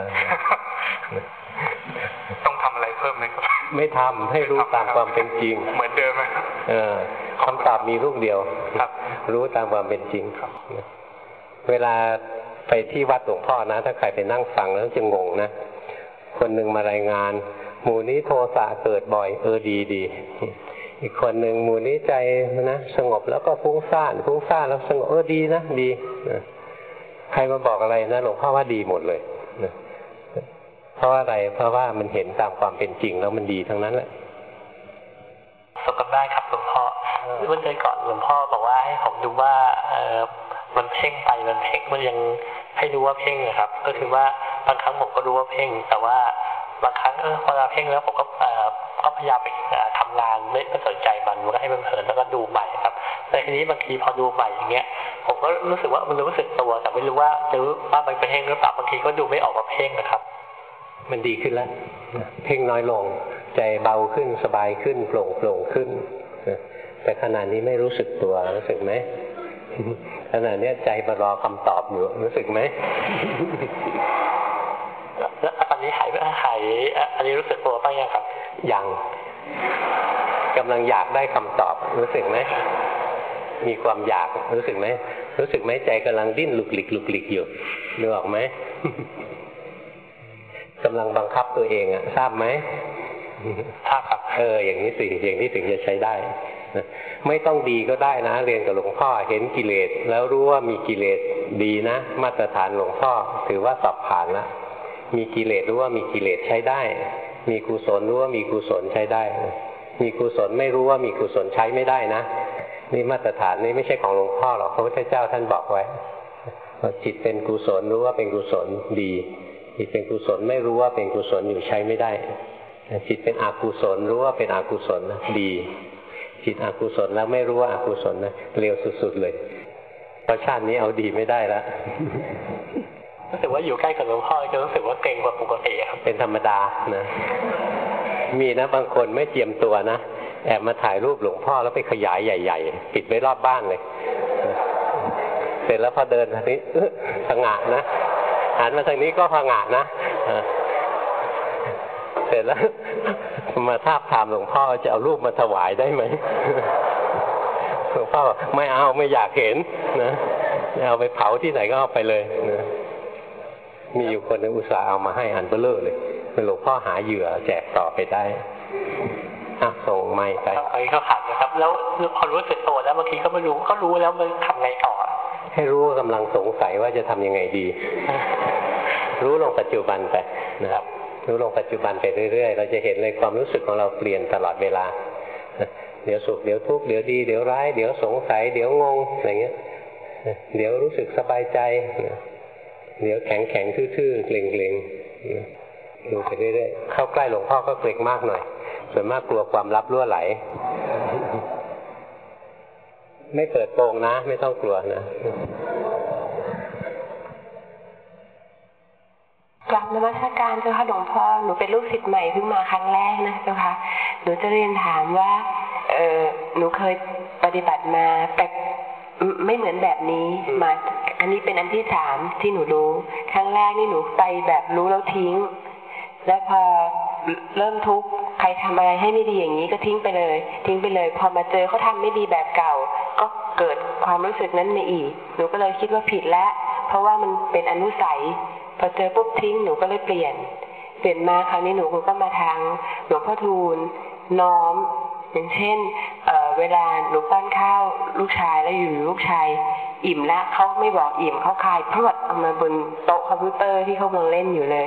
พิ่มไหมครับไม่ทำให้รู้ตามความเป็นจริง เหมือนเดิมไหมเออคำตอบมีลูกเดียวครับ รู้ตามความเป็นจริงครับ เวลาไปที่วัดหลวงพ่อนะ ถ้าใครไปนั่งฟังแล้วจะงงนะคนหนึ่งมารายงาน หมู่นี้โทสะเกิดบ่อยเออดีดีอีกคนหนึ่งหมู่นี้ใจนะสงบแล้วก็ฟุ้งซ่านฟุ้งซ่านแล้วสงบเออดีนะดีนะใครมาบอกอะไรนะหลวงพ่อว่าดีหมดเลยนะ เพราะว่าอะไร เพราะว่ามันเห็นตามความเป็นจริงแล้วมันดีทั้งนั้นแหละสกได้ครับหลวงพ่อวันเดือนก่อนหลวงพ่อบอกว่าให้ผมดูว่าเออมันเพ่งไปมันเพ่งมันยังให้รู้ว่าเพ่งนะครับ ก็คือว่าบางครั้งผมก็รู้ว่าเพ่ง แต่ว่าบางครั้งเออพอเราเพ่งแล้วผมก็ก็พยายามไปทำงานไม่ไม่สนใจมันมันก็ให้มันเพลินแล้วก็ดูใหม่ครับ แต่ทีนี้บางทีพอดูใหม่อย่างเงี้ยผมก็รู้สึกว่ามันรู้สึกตัวแต่ไม่รู้ว่าจะว่ามันเป็นเพ่งหรือเปล่าบางทีก็ดูไม่ออกว่าเพ่งนะครับ มันดีขึ้นแล้วเพ่งน้อยลงใจเบาขึ้นสบายขึ้นโปร่งโปร่งขึ้นแต่ขณะนี้ไม่รู้สึกตัวรู้สึกไหมขณะนี้ใจมารอคำตอบอยู่รู้สึกไหมอันนี้หายหายอันนี้รู้สึกตัวบ้างยังครับ ยังกำลังอยากได้คำตอบ รู้สึกไหมมีความอยากรู้สึกไหมรู้สึกไหมใจกำลังดิ้นหลุกหลิกหลุกหลิกอยู่นึกออกไหม กำลังบังคับตัวเองอะทราบไหมทราบครับเอออย่างนี้สิอย่างนี้ถึงจะใช้ได้ไม่ต้องดีก็ได้นะ เรียนกับหลวงพ่อเห็นกิเลส แล้วรู้ว่ามีกิเลสดีนะ มาตรฐานหลวงพ่อถือว่าสอบผ่านละมีกิเลสรู้ว่ามีกิเลสใช้ได้ มีกุศลรู้ว่ามีกุศลใช้ได้ มีกุศลไม่รู้ว่ามีกุศลใช้ไม่ได้นะนี่มาตรฐานนี้ไม่ใช่ของหลวงพ่อหรอกพระพุทธเจ้าท่านบอกไว้จิตเป็นกุศลรู้ว่าเป็นกุศลดี จิตเป็นกุศลไม่รู้ว่าเป็นกุศลอยู่ใช้ไม่ได้ จิตเป็นอกุศลรู้ว่าเป็นอกุศลนะดี จิตอกุศลแล้วไม่รู้ว่าอกุศลนะเร็วสุดๆเลยเพราะชาตินี้เอาดีไม่ได้ละรู้สึกว่าอยู่ใกล้กับหลวงพ่อจะรู้สึกว่าเก่งกว่าปกติครับเป็นธรรมดานะ มีนะบางคนไม่เตรียมตัวนะแอบมาถ่ายรูปหลวงพ่อแล้วไปขยายใหญ่ ๆ ปิดไว้รอบบ้านเลย เสร็จแล้วพอเดินทีนี้สง่านะ หันมาทางนี้ก็พังาดนะเสร็จแล้วมาทาบถามหลวงพ่อจะเอารูปมาถวายได้ไหมหลวงพ่อไม่เอาไม่อยากเห็นนะเอาไปเผาที่ไหนก็เอาไปเลยนะมีอยู่คนนึงอุตส่าห์เอามาให้อันเบ้อเร่อเลยเป็นหลวงพ่อหาเหยื่อแจกต่อไปได้อะส่งไม่ไปอันนี้เขาขัดนะครับ แล้วพอรู้สึกตัวแล้วบางทีก็ไม่รู้ก็รู้แล้วมันทำไงต่อ ให้รู้ว่ากำลังสงสัยว่าจะทำยังไงดี รู้ลงปัจจุบันไปนะครับ รู้ลงปัจจุบันไปเรื่อยๆ เราจะเห็นเลยความรู้สึกของเราเปลี่ยนตลอดเวลา เดี๋ยวสุขเดี๋ยวทุกข์เดี๋ยวดีเดี๋ยวร้ายเดี๋ยวสงสัย เดี๋ยวงงอะไรเงี้ย เดี๋ยวรู้สึกสบายใจ เดี๋ยวแข็งแข็งทื่อๆเกร็งเกร็งดูไปเรื่อยๆเข้าใกล้หลวงพ่อก็เกร็งมากหน่อย ส่วนมากกลัวความลับรั่วไหล ไม่เปิดโปงนะ ไม่ต้องกลัวนะกลับนมัสการเจ้าค่ะหลวงพ่อหนูเป็นลูกศิษย์ใหม่เพิ่งมาครั้งแรกนะเจ้าค่ะหนูจะเรียนถามว่า เออหนูเคยปฏิบัติมาแต่ไม่เหมือนแบบนี้มาอันนี้เป็นอันที่สามที่หนูรู้ ครั้งแรกนี่หนูไปแบบรู้แล้วทิ้ง แล้วพอเริ่มทุกข์ใครทำอะไรให้ไม่ดีอย่างนี้ก็ทิ้งไปเลย ทิ้งไปเลย พอมาเจอเขาทาไม่ดีแบบเก่า ก็เกิดความรู้สึกนั้นในอีก หนูก็เลยคิดว่าผิดแล้ว เพราะว่ามันเป็นอนุสัย พอเจอปุ๊บทิ้งหนูก็เลยเปลี่ยน เปลี่ยนมาคราวนี้หนูก็มาทางหลวงพ่อทูลน้อม อย่างเช่นเเวลาหนูป้อนข้าวลูกชายแล้วอยู่ลูกชายอิ่มแล้วเขาไม่บอกอิ่มเขาคายพรวดเอามาบนโต๊ะคอมพิวเตอร์ที่เขากำลังเล่นอยู่เลย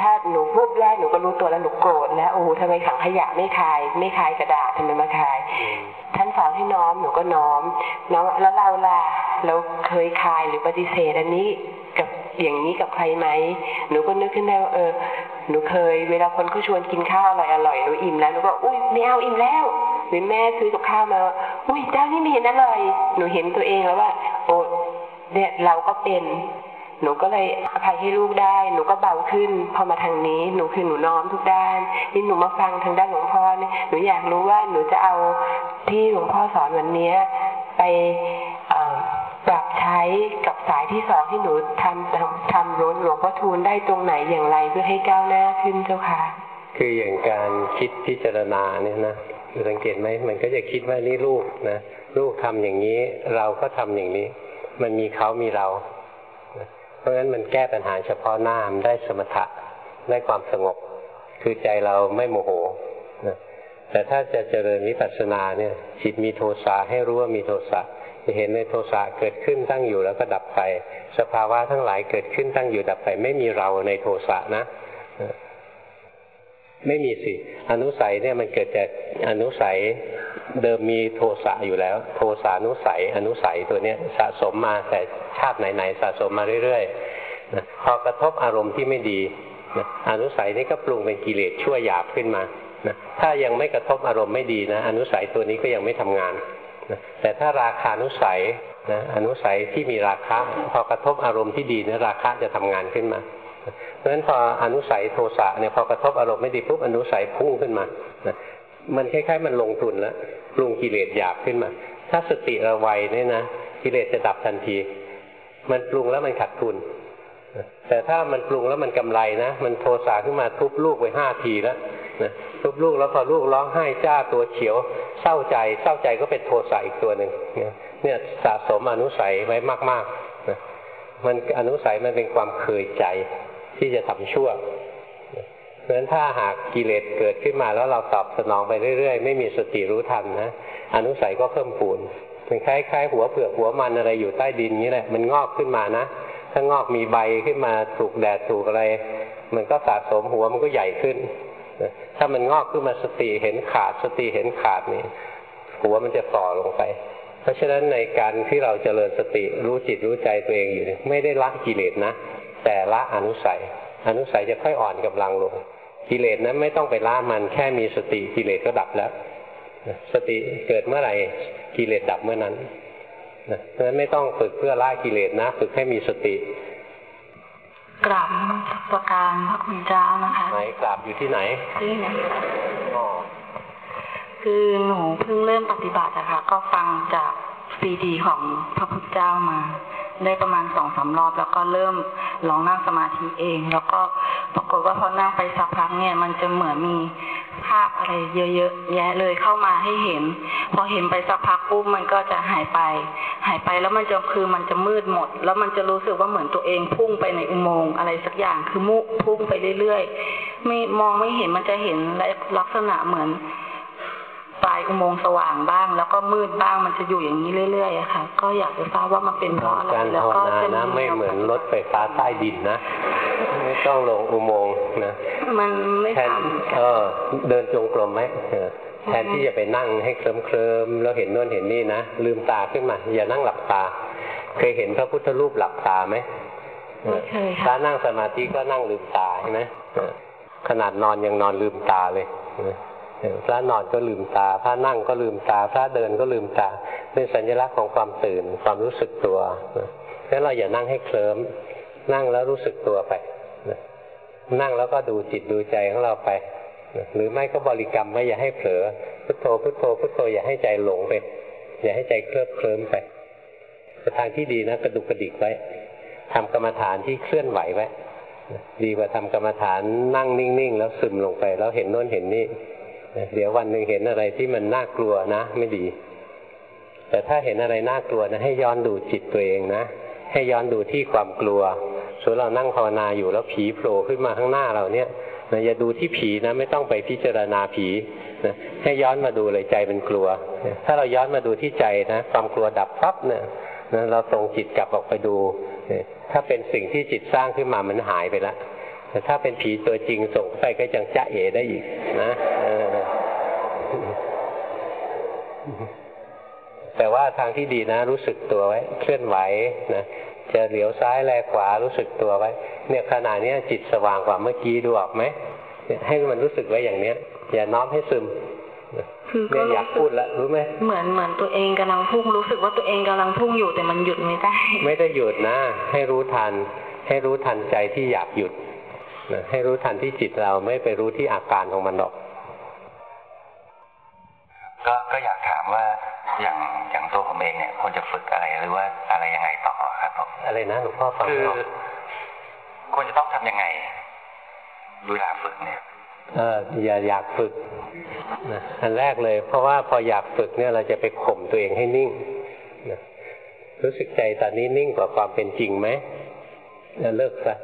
ถ้าหนูพูดแรกหนูก็รู้ตัวแล้วหนูโกรธแล้วโอ้ทำไมถังขยะไม่คาย ไม่คายกระดาษทำไมมาคาย ท่านสอนให้น้อมหนูก็น้อมน้อมแล้วเราล่ะเราเคยคายหรือปฏิเสธอันนี้กับอย่างนี้กับใครไหมหนูก็นึกขึ้นได้ว่าเออหนูเคย เวลาคนเขาชวนกินข้าวอร่อยอร่อยหนูอิ่มแล้วหนูก็อุ้ยไม่เอาอิ่มแล้วหรือแม่ซื้อกับข้าวมา อุ้ยเจ้านี่ไม่เห็นอร่อย หนูเห็นตัวเองแล้วว่า โอ้เนี่ยเราก็เป็น หนูก็เลยอภัยให้ลูกได้ หนูก็เบาขึ้น พอมาทางนี้ หนูคือหนูน้อมทุกด้าน นี่หนูมาฟังทางด้านหลวงพ่อเนี่ยหนูอยากรู้ว่าหนูจะเอาที่หลวงพ่อสอนวันนี้ไปปรับใช้กับสายที่สองที่หนูทำทำทำรถหลวงพ่อทูลได้ตรงไหนอย่างไรเพื่อให้ก้าวหน้าขึ้นเจ้าค่ะ คืออย่างการคิดพิจารณาเนี่ยนะสังเกตไหมมันก็จะคิดว่านี่ลูกนะลูกทำอย่างนี้เราก็ทำอย่างนี้ มันมีเขามีเรา เพราะฉะนั้นมันแก้ปัญหาเฉพาะหน้ามันได้สมถะได้ความสงบ คือใจเราไม่โมโหนะแต่ถ้าจะเจริญวิปัสสนาเนี่ยจิตมีโทสะให้รู้ว่ามีโทสะจะเห็นในโทสะเกิดขึ้นตั้งอยู่แล้วก็ดับไป สภาวะทั้งหลายเกิดขึ้นตั้งอยู่ดับไป ไม่มีเราในโทสะนะ ไม่มีสิ อนุสัยเนี่ยมันเกิดจากอนุสัยเดิมมีโทสะอยู่แล้ว โทสานุสัย อนุสัยตัวเนี้ยสะสมมาแต่ชาติไหนๆสะสมมาเรื่อยๆนะพอกระทบอารมณ์ที่ไม่ดีนะอนุสัยนี้ก็ปรุงเป็นกิเลสชั่วหยาบขึ้นมานะถ้ายังไม่กระทบอารมณ์ไม่ดีนะ อนุสัยตัวนี้ก็ยังไม่ทำงานแต่ถ้าราคานุสัยนะอนุสัยที่มีราคะ พอกระทบอารมณ์ที่ดีนะราคะจะทำงานขึ้นมา ราะฉะนั้นพออนุสัยโทสะเนี่ยพอกระทบอารมณ์ไม่ดีปุ๊บอนุสัยพุ่งขึ้นมานะมันคล้ายๆ มันลงทุนแล้วปรุงกิเลสหยาบขึ้นมา ถ้าสติระไวเนี่ยนะกิเลสจะดับทันที มันปรุงแล้วมันขาดทุน แต่ถ้ามันปรุงแล้วมันกำไรนะ มันโทสะขึ้นมาทุบลูกไปห้าทีแล้วนะทุบลูกแล้วพอลูกร้องไห้จ้าตัวเขียว เศร้าใจ เศร้าใจก็เป็นโทสะอีกตัวหนึ่งเนี่ยสะสมอนุสัยไว้มากๆนะมันอนุสัยมันเป็นความเคยใจ ที่จะทำชั่วเพราะฉะนั้นถ้าหากกิเลสเกิดขึ้นมาแล้วเราตอบสนองไปเรื่อยๆ ไม่มีสติรู้ทันนะอนุสัยก็เพิ่มปูนเป็นคล้ายๆหัวเผือกหัวมันอะไรอยู่ใต้ดินนี้แหละมันงอกขึ้นมานะถ้างอกมีใบขึ้นมาถูกแดดถูกอะไร มันก็สะสมหัวมันก็ใหญ่ขึ้นถ้ามันงอกขึ้นมาสติเห็นขาดสติเห็นขาดนี่หัวมันจะต่อลงไป เพราะฉะนั้นในการที่เราจเจริญสติรู้จิตรู้ใจตัวเองอยู่ไม่ได้ละกิเลสนะ แต่ละอนุสัย อนุสัยจะค่อยอ่อนกำลังลง กิเลสนั้นไม่ต้องไปละมันแค่มีสติกิเลสก็ดับแล้ว สติเกิดเมื่อไหร่กิเลสดับเมื่อนั้นเพราะฉะนั้นไม่ต้องฝึกเพื่อละกิเลสนะ ฝึกให้มีสติ กราบนมัสการพระคุณเจ้านะคะไหนกราบอยู่ที่ไหนที่ไหนคือหนูเพิ่งเริ่มปฏิบัติอะค่ะก็ฟังจากซีดีของพระพุทธเจ้ามา ได้ประมาณสองสามรอบ แล้วก็เริ่มลองนั่งสมาธิเอง แล้วก็ปรากฏว่าพอนั่งไปสักพักเนี่ยมันจะเหมือนมีภาพอะไรเยอะๆแยะเลยเข้ามาให้เห็น พอเห็นไปสักพักปุ๊บมันก็จะหายไป หายไปแล้วมันจะคือมันจะมืดหมด แล้วมันจะรู้สึกว่าเหมือนตัวเองพุ่งไปในอุโมงค์อะไรสักอย่างคือมุพุ่งไปเรื่อยๆไม่มองไม่เห็นมันจะเห็นลักษณะเหมือน อุโมงค์สว่างบ้าง แล้วก็มืดบ้างมันจะอยู่อย่างนี้เรื่อยๆอะค่ะ ก็อยากจะทราบว่ามันเป็นเพราะอะไรแล้วก็จะไม่เหมือนรถไฟฟ้าใต้ดินนะไม่ต้องลงอุโมงค์นะมันไม่แทนทำเออเดินจงกรมไหมเออแทนที่จะไปนั่งให้เคลิ้มเคลิมๆแล้วเห็นโน่นเห็นนี่นะลืมตาขึ้นมา อย่านั่งหลับตา เคยเห็นพระพุทธรูปหลับตาไหมไม่เคยถ้าค่ะนั่งสมาธิก็นั่งลืมตาใช่ไหมเออขนาดนอนยังนอนลืมตาเลยเออเออ พระนอนก็ลืมตา พระนั่งก็ลืมตา พระเดินก็ลืมตาเป็นสัญลักษณ์ของความตื่นความรู้สึกตัวนะงั้นเราอย่านั่งให้เคลิ้มนั่งแล้วรู้สึกตัวไปนั่งแล้วก็ดูจิตดูใจของเราไป หรือไม่ก็บริกรรมไว้อย่าให้เผลอพุทโธพุทโธพุทโธอย่าให้ใจหลงไป อย่าให้ใจเคลิบเคลิ้มไปทางที่ดีนะกระดุกกระดิกไว้ทำกรรมฐานที่เคลื่อนไหวไว้ดีกว่าทำกรรมฐานนั่งนิ่งๆ แล้วซึมลงไป แล้วเห็นโน้นเห็นนี่ เดี๋ยววันหนึ่งเห็นอะไรที่มันน่ากลัวนะ ไม่ดี แต่ถ้าเห็นอะไรน่ากลัวนะ ให้ย้อนดูจิตตัวเองนะ ให้ย้อนดูที่ความกลัวส่วนเรานั่งภาวนาอยู่แล้วผีโผล่ขึ้นมาข้างหน้าเราเนี่ยนะอย่าดูที่ผีนะ ไม่ต้องไปพิจารณาผีนะให้ย้อนมาดูเลยใจมันกลัว ถ้าเราย้อนมาดูที่ใจนะ ความกลัวดับปั๊บเนี่ยนะเราส่งจิตกลับออกไปดู ถ้าเป็นสิ่งที่จิตสร้างขึ้นมามันหายไปแล้วแต่ถ้าเป็นผีตัวจริงส่งไปก็จังจะเอได้อีกนะ แต่ว่าทางที่ดีนะ รู้สึกตัวไว้ เคลื่อนไหวนะจะเหลียวซ้ายแลขวารู้สึกตัวไว้ เนี่ยขณะเนี้ยจิตสว่างกว่าเมื่อกี้ดูออกไหมเนี่ยให้มันรู้สึกไว้อย่างเนี้ย อย่าน้อมให้ซึมคือก็เนี่ยอยากพูดแล้วรู้ไหมเหมือนเหมือนตัวเองกำลังพุ่งรู้สึกว่าตัวเองกำลังพุ่งอยู่แต่มันหยุดไม่ได้ ไม่ได้หยุดนะ ให้รู้ทัน ให้รู้ทันใจที่อยากหยุดนะให้รู้ทันที่จิตเราไม่ไปรู้ที่อาการของมันหรอก ก็ก็อยากถามว่าอย่างอย่างตัวผมเองเนี่ยควรจะฝึกอะไรหรือว่าอะไรยังไงต่อครับผมอะไรนะหลวงพ่อฟังคือไม่ออกควรจะต้องทำยังไงเวลาฝึกเนี่ยเอออย่าอยากฝึกนะอันแรกเลย เพราะว่าพออยากฝึกเนี่ยเราจะไปข่มตัวเองให้นิ่งนะรู้สึกใจตอนนี้นิ่งกว่าความเป็นจริงไหมนะเลิกซะ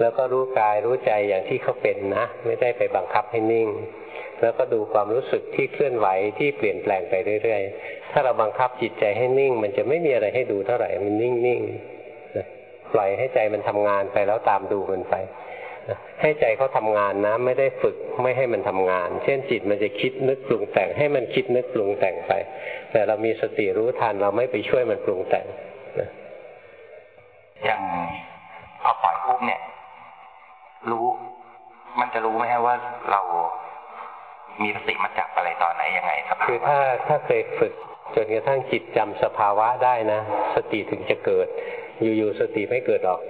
แล้วก็รู้กายรู้ใจอย่างที่เขาเป็นนะ ไม่ได้ไปบังคับให้นิ่ง แล้วก็ดูความรู้สึกที่เคลื่อนไหวที่เปลี่ยนแปลงไปเรื่อยๆ ถ้าเราบังคับจิตใจให้นิ่ง มันจะไม่มีอะไรให้ดูเท่าไหร่ มันนิ่งๆนะปล่อยให้ใจมันทำงานไปแล้วตามดูมันไปให้ใจเขาทำงานนะไม่ได้ฝึกไม่ให้มันทำงาน เช่นจิตมันจะคิดนึกปรุงแต่งให้มันคิดนึกปรุงแต่งไป แต่เรามีสติรู้ทันเราไม่ไปช่วยมันปรุงแต่งนะอย่างพอปล่อยปุ๊บเนี่ย รู้ มันจะรู้ไหมฮะว่าเรา มีสติมาจับอะไรตอนไหนยังไงสภาคือถ้าถ้าเคยฝึกจนกระทั่งจิตจำสภาวะได้นะ สติถึงจะเกิด อยู่ๆสติไม่เกิดหรอก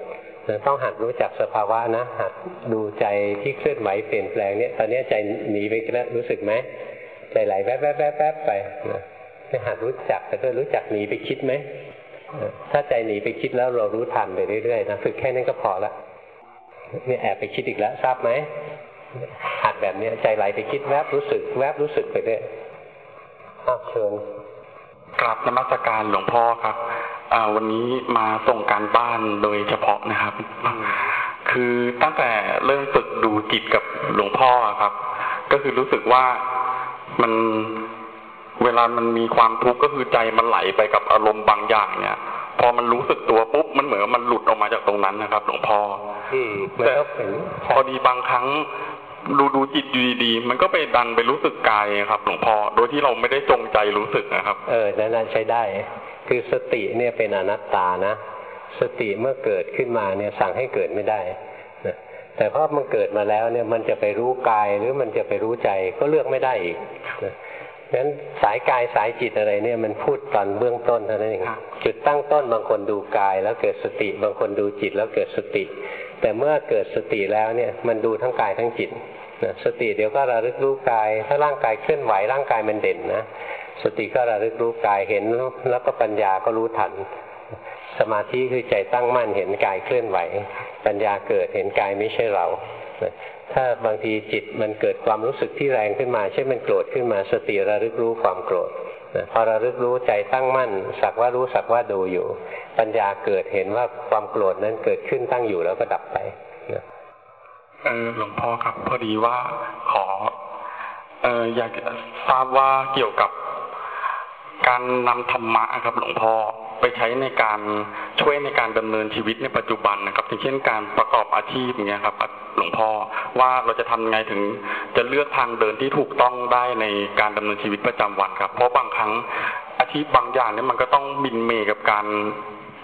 ต้องหัดรู้จักสภาวะนะ หัดดูใจที่เคลื่อนไหวเปลี่ยนแปลงเนี่ย ตอนนี้ใจหนีไปแล้วรู้สึกไหมใจไหลแวบแวบแวบแวบไปนะให้หัดรู้จักแต่ก็รู้จักหนีไปคิดไหมถ้าใจหนีไปคิดแล้วเรารู้ทันไปเรื่อยๆนะฝึกแค่นั้นก็พอละเนี่ยแอบไปคิดอีกแล้วทราบไหม หัดแบบเนี้ยใจไหลไปคิดแวบรู้สึก แวบรู้สึกไปเรื่อยอ้าวเชิญกราบนมัสการหลวงพ่อครับอ่าวันนี้มาส่งการบ้านโดยเฉพาะนะครับ คือตั้งแต่เริ่มฝึกดูจิตกับหลวงพ่อครับ ก็คือรู้สึกว่ามันเวลามันมีความทุกข์ก็คือใจมันไหลไปกับอารมณ์บางอย่างเนี่ยพอมันรู้สึกตัวปุ๊บมันเหมือนมันหลุดออกมาจากตรงนั้นนะครับ หลวงพ่ออืมมันก็เป็นพอดีบางครั้ง ดูดูจิตอยู่ดีๆ มันก็ไปดันไปรู้สึกกายครับ หลวงพ่อ โดยที่เราไม่ได้จงใจรู้สึกนะครับ เออนั่นนะใช้ได้ คือสติเนี่ยเป็นอนัตตานะ สติเมื่อเกิดขึ้นมาเนี่ยสั่งให้เกิดไม่ได้นะแต่พอมันเกิดมาแล้วเนี่ยมันจะไปรู้กายหรือมันจะไปรู้ใจก็เลือกไม่ได้อีกนะงั้นสายกายสายจิตอะไรเนี่ยมันพูดตอนเบื้องต้นเท่านั้นเองครับจุดตั้งต้นบางคนดูกาย แล้วเกิดสติ บางคนดูจิตแล้วเกิดสติ แต่เมื่อเกิดสติแล้วเนี่ยมันดูทั้งกายทั้งจิตนะสติเดี๋ยวก็ระลึกรู้กาย ถ้าร่างกายเคลื่อนไหวร่างกายมันเด่นนะสติก็ระลึกรู้กายเห็นแล้วก็ปัญญาก็รู้ทัน สมาธิคือใจตั้งมั่นเห็นกายเคลื่อนไหว ปัญญาเกิดเห็นกายไม่ใช่เรา ถ้าบางทีจิตมันเกิดความรู้สึกที่แรงขึ้นมา เช่นมันโกรธขึ้นมา สติระลึกรู้ความโกรธ นะพอระลึกรู้ใจตั้งมั่น สักว่ารู้สักว่าดูอยู่ ปัญญาเกิดเห็นว่าความโกรธนั้นเกิดขึ้นตั้งอยู่แล้วก็ดับไปนะเออหลวงพ่อครับพอดีว่าขอเอออยากทราบว่าเกี่ยวกับ การนำธรรมะครับหลวงพ่อไปใช้ในการช่วยในการดำเนินชีวิตในปัจจุบันนะครับอย่างเช่นการประกอบอาชีพอย่างเงี้ยครับหลวงพ่อว่าเราจะทำยังไงถึงจะเลือกทางเดินที่ถูกต้องได้ในการดำเนินชีวิตประจำวันครับ เพราะบางครั้งอาชีพบางอย่างเนี่ยมันก็ต้องบินเมกับการ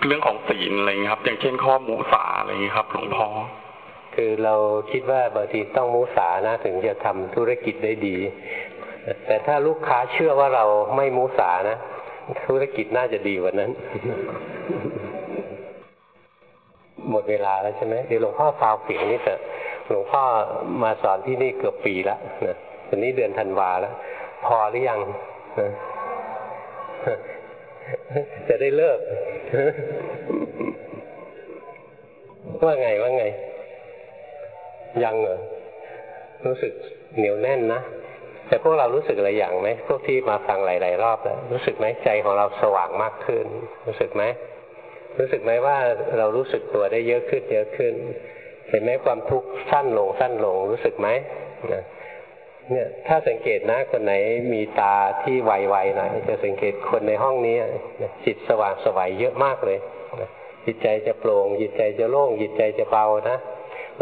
เรื่องของศีลอะไรเงี้ยครับ อย่างเช่นข้อมูสาอะไรเงี้ยครับ หลวงพ่อคือเราคิดว่าบางทีต้องมุสานะถึงจะทำธุรกิจได้ดี แต่ถ้าลูกค้าเชื่อว่าเราไม่มุสานะ ธุรกิจน่าจะดีกว่านั้น หมดเวลาแล้วใช่ไหมเดี๋ยวหลวงพ่อฟาวเสียงนี่เถอะหลวงพ่อมาสอนที่นี่เกือบปีแล้วนะตอนนี้เดือนธันวาแล้ว พอหรือยังนะจะได้เลิก ว่าไงว่าไง ยังเหรอรู้สึกเหนียวแน่นนะ แต่พวกเรารู้สึกอะไรอย่างไหมพวกที่มาฟังหลาย ๆ รอบแล้วรู้สึกไหมใจของเราสว่างมากขึ้น รู้สึกไหมรู้สึกไหมว่าเรารู้สึกตัวได้เยอะขึ้นเยอะขึ้น เห็นไหมความทุกข์สั้นลงสั้นลงรู้สึกไหมเนี่ยถ้าสังเกตนะคนไหนมีตาที่ไวๆหน่อยจะสังเกตคนในห้องนี้จิตสว่างสวัยเยอะมากเลยจิตใจจะโปร่งจิตใจจะโล่งจิตใจจะเบานะ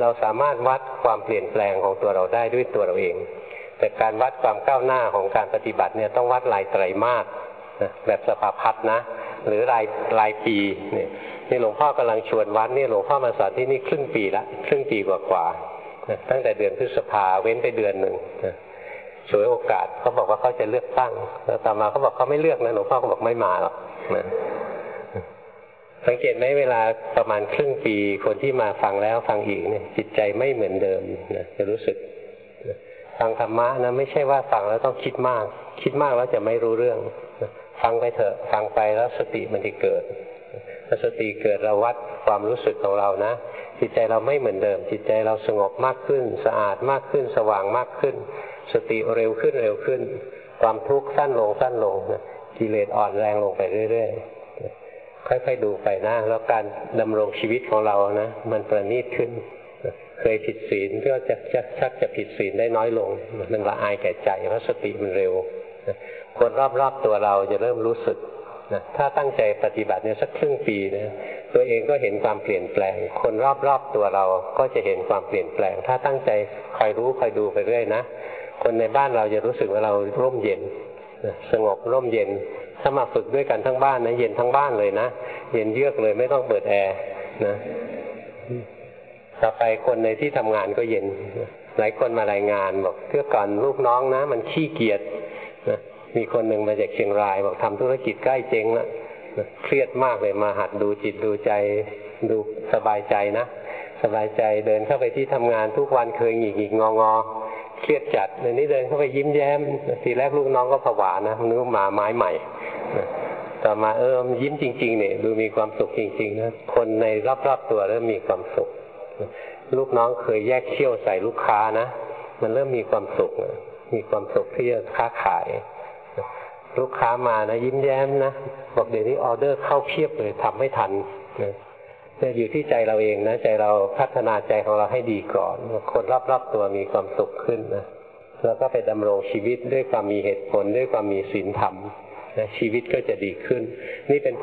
เราสามารถวัดความเปลี่ยนแปลงของตัวเราได้ด้วยตัวเราเอง แต่การวัดความก้าวหน้าของการปฏิบัติเนี่ยต้องวัดรายไตรมาสแบบสภาพัฒนะ หรือรายรายปีเนี่ยนี่หลวงพ่อกำลังชวนวัดนี่หลวงพ่อมาสอนที่นี่ครึ่งปีละครึ่งปีกว่าๆตั้งแต่เดือนพฤษภาเว้นไปเดือนหนึ่งสวยโอกาสเขาบอกว่าเขาจะเลือกตั้ง แล้วต่อมาเขาบอกเขาไม่เลือกนะหลวงพ่อก็บอกไม่มาหรอกนะสังเกตไหมเวลาประมาณครึ่งปีคนที่มาฟังแล้วฟังอีกเนี่ยจิตใจไม่เหมือนเดิมนะจะรู้สึก ฟังธรรมะนะไม่ใช่ว่าฟังแล้วต้องคิดมาก คิดมากแล้วจะไม่รู้เรื่องฟังไปเถอะฟังไปแล้วสติมันจะเกิดพอสติเกิดเราวัดความรู้สึกของเรานะจิตใจเราไม่เหมือนเดิม จิตใจเราสงบมากขึ้น สะอาดมากขึ้น สว่างมากขึ้น สติเร็วขึ้นเร็วขึ้น ความทุกข์สั้นลงสั้นลงนะกิเลสอ่อนแรงลงไปเรื่อยๆค่อยๆดูไปนะแล้วการดำรงชีวิตของเรานะ มันประณีตขึ้น เคยผิดศีลก็จะจะชักจะผิดศีลได้น้อยลง มันละอายแก่ใจเพราะสติมันเร็วคนรอบๆตัวเราจะเริ่มรู้สึกนะถ้าตั้งใจปฏิบัติเนี่ยสักครึ่งปีนะตัวเองก็เห็นความเปลี่ยนแปลง คนรอบๆตัวเราก็จะเห็นความเปลี่ยนแปลง ถ้าตั้งใจคอยรู้คอยดูไปเรื่อยนะคนในบ้านเราจะรู้สึกว่าเราร่มเย็นสงบร่มเย็นถ้ามาฝึกด้วยกันทั้งบ้านนะเย็นทั้งบ้านเลยนะเย็นเยือกเลยไม่ต้องเปิดแอร์นะ ต่อไปคนในที่ทำงานก็เย็น หลายคนมารายงานบอกเพื่อก่อนลูกน้องนะ มันขี้เกียจนะมีคนหนึ่งมาจากเชียงราย บอกทำธุรกิจใกล้เจ๊งแล้วเครียดมากเลยมาหัดดูจิตดูใจดูสบายใจนะ สบายใจเดินเข้าไปที่ทำงานทุกวันเคยหงิกหงิกงองอเครียดจัดในนี้เดินเข้าไปยิ้มแย้มทีแรกลูกน้องก็ผวานะนึกว่ามาไม้ใหม่ต่อมาเออยิ้มจริงๆเนี่ยดูมีความสุขจริง ๆนะคนในรอบๆตัวเริ่มมีความสุข ลูกน้องเคยแยกเขี้ยวใส่ลูกค้านะ มันเริ่มมีความสุข มีความสุขที่จะค้าขาย ลูกค้ามานะยิ้มแย้มนะบอกเดี๋ยวนี้ออเดอร์เข้าเพียบเลยทำไม่ทันนะจะอยู่ที่ใจเราเองนะใจเราพัฒนาใจของเราให้ดีก่อน คนรอบๆตัวมีความสุขขึ้นนะแล้วก็ไปดำรงชีวิตด้วยความมีเหตุผลด้วยความมีศีลธรรมนะชีวิตก็จะดีขึ้น นี่เป็น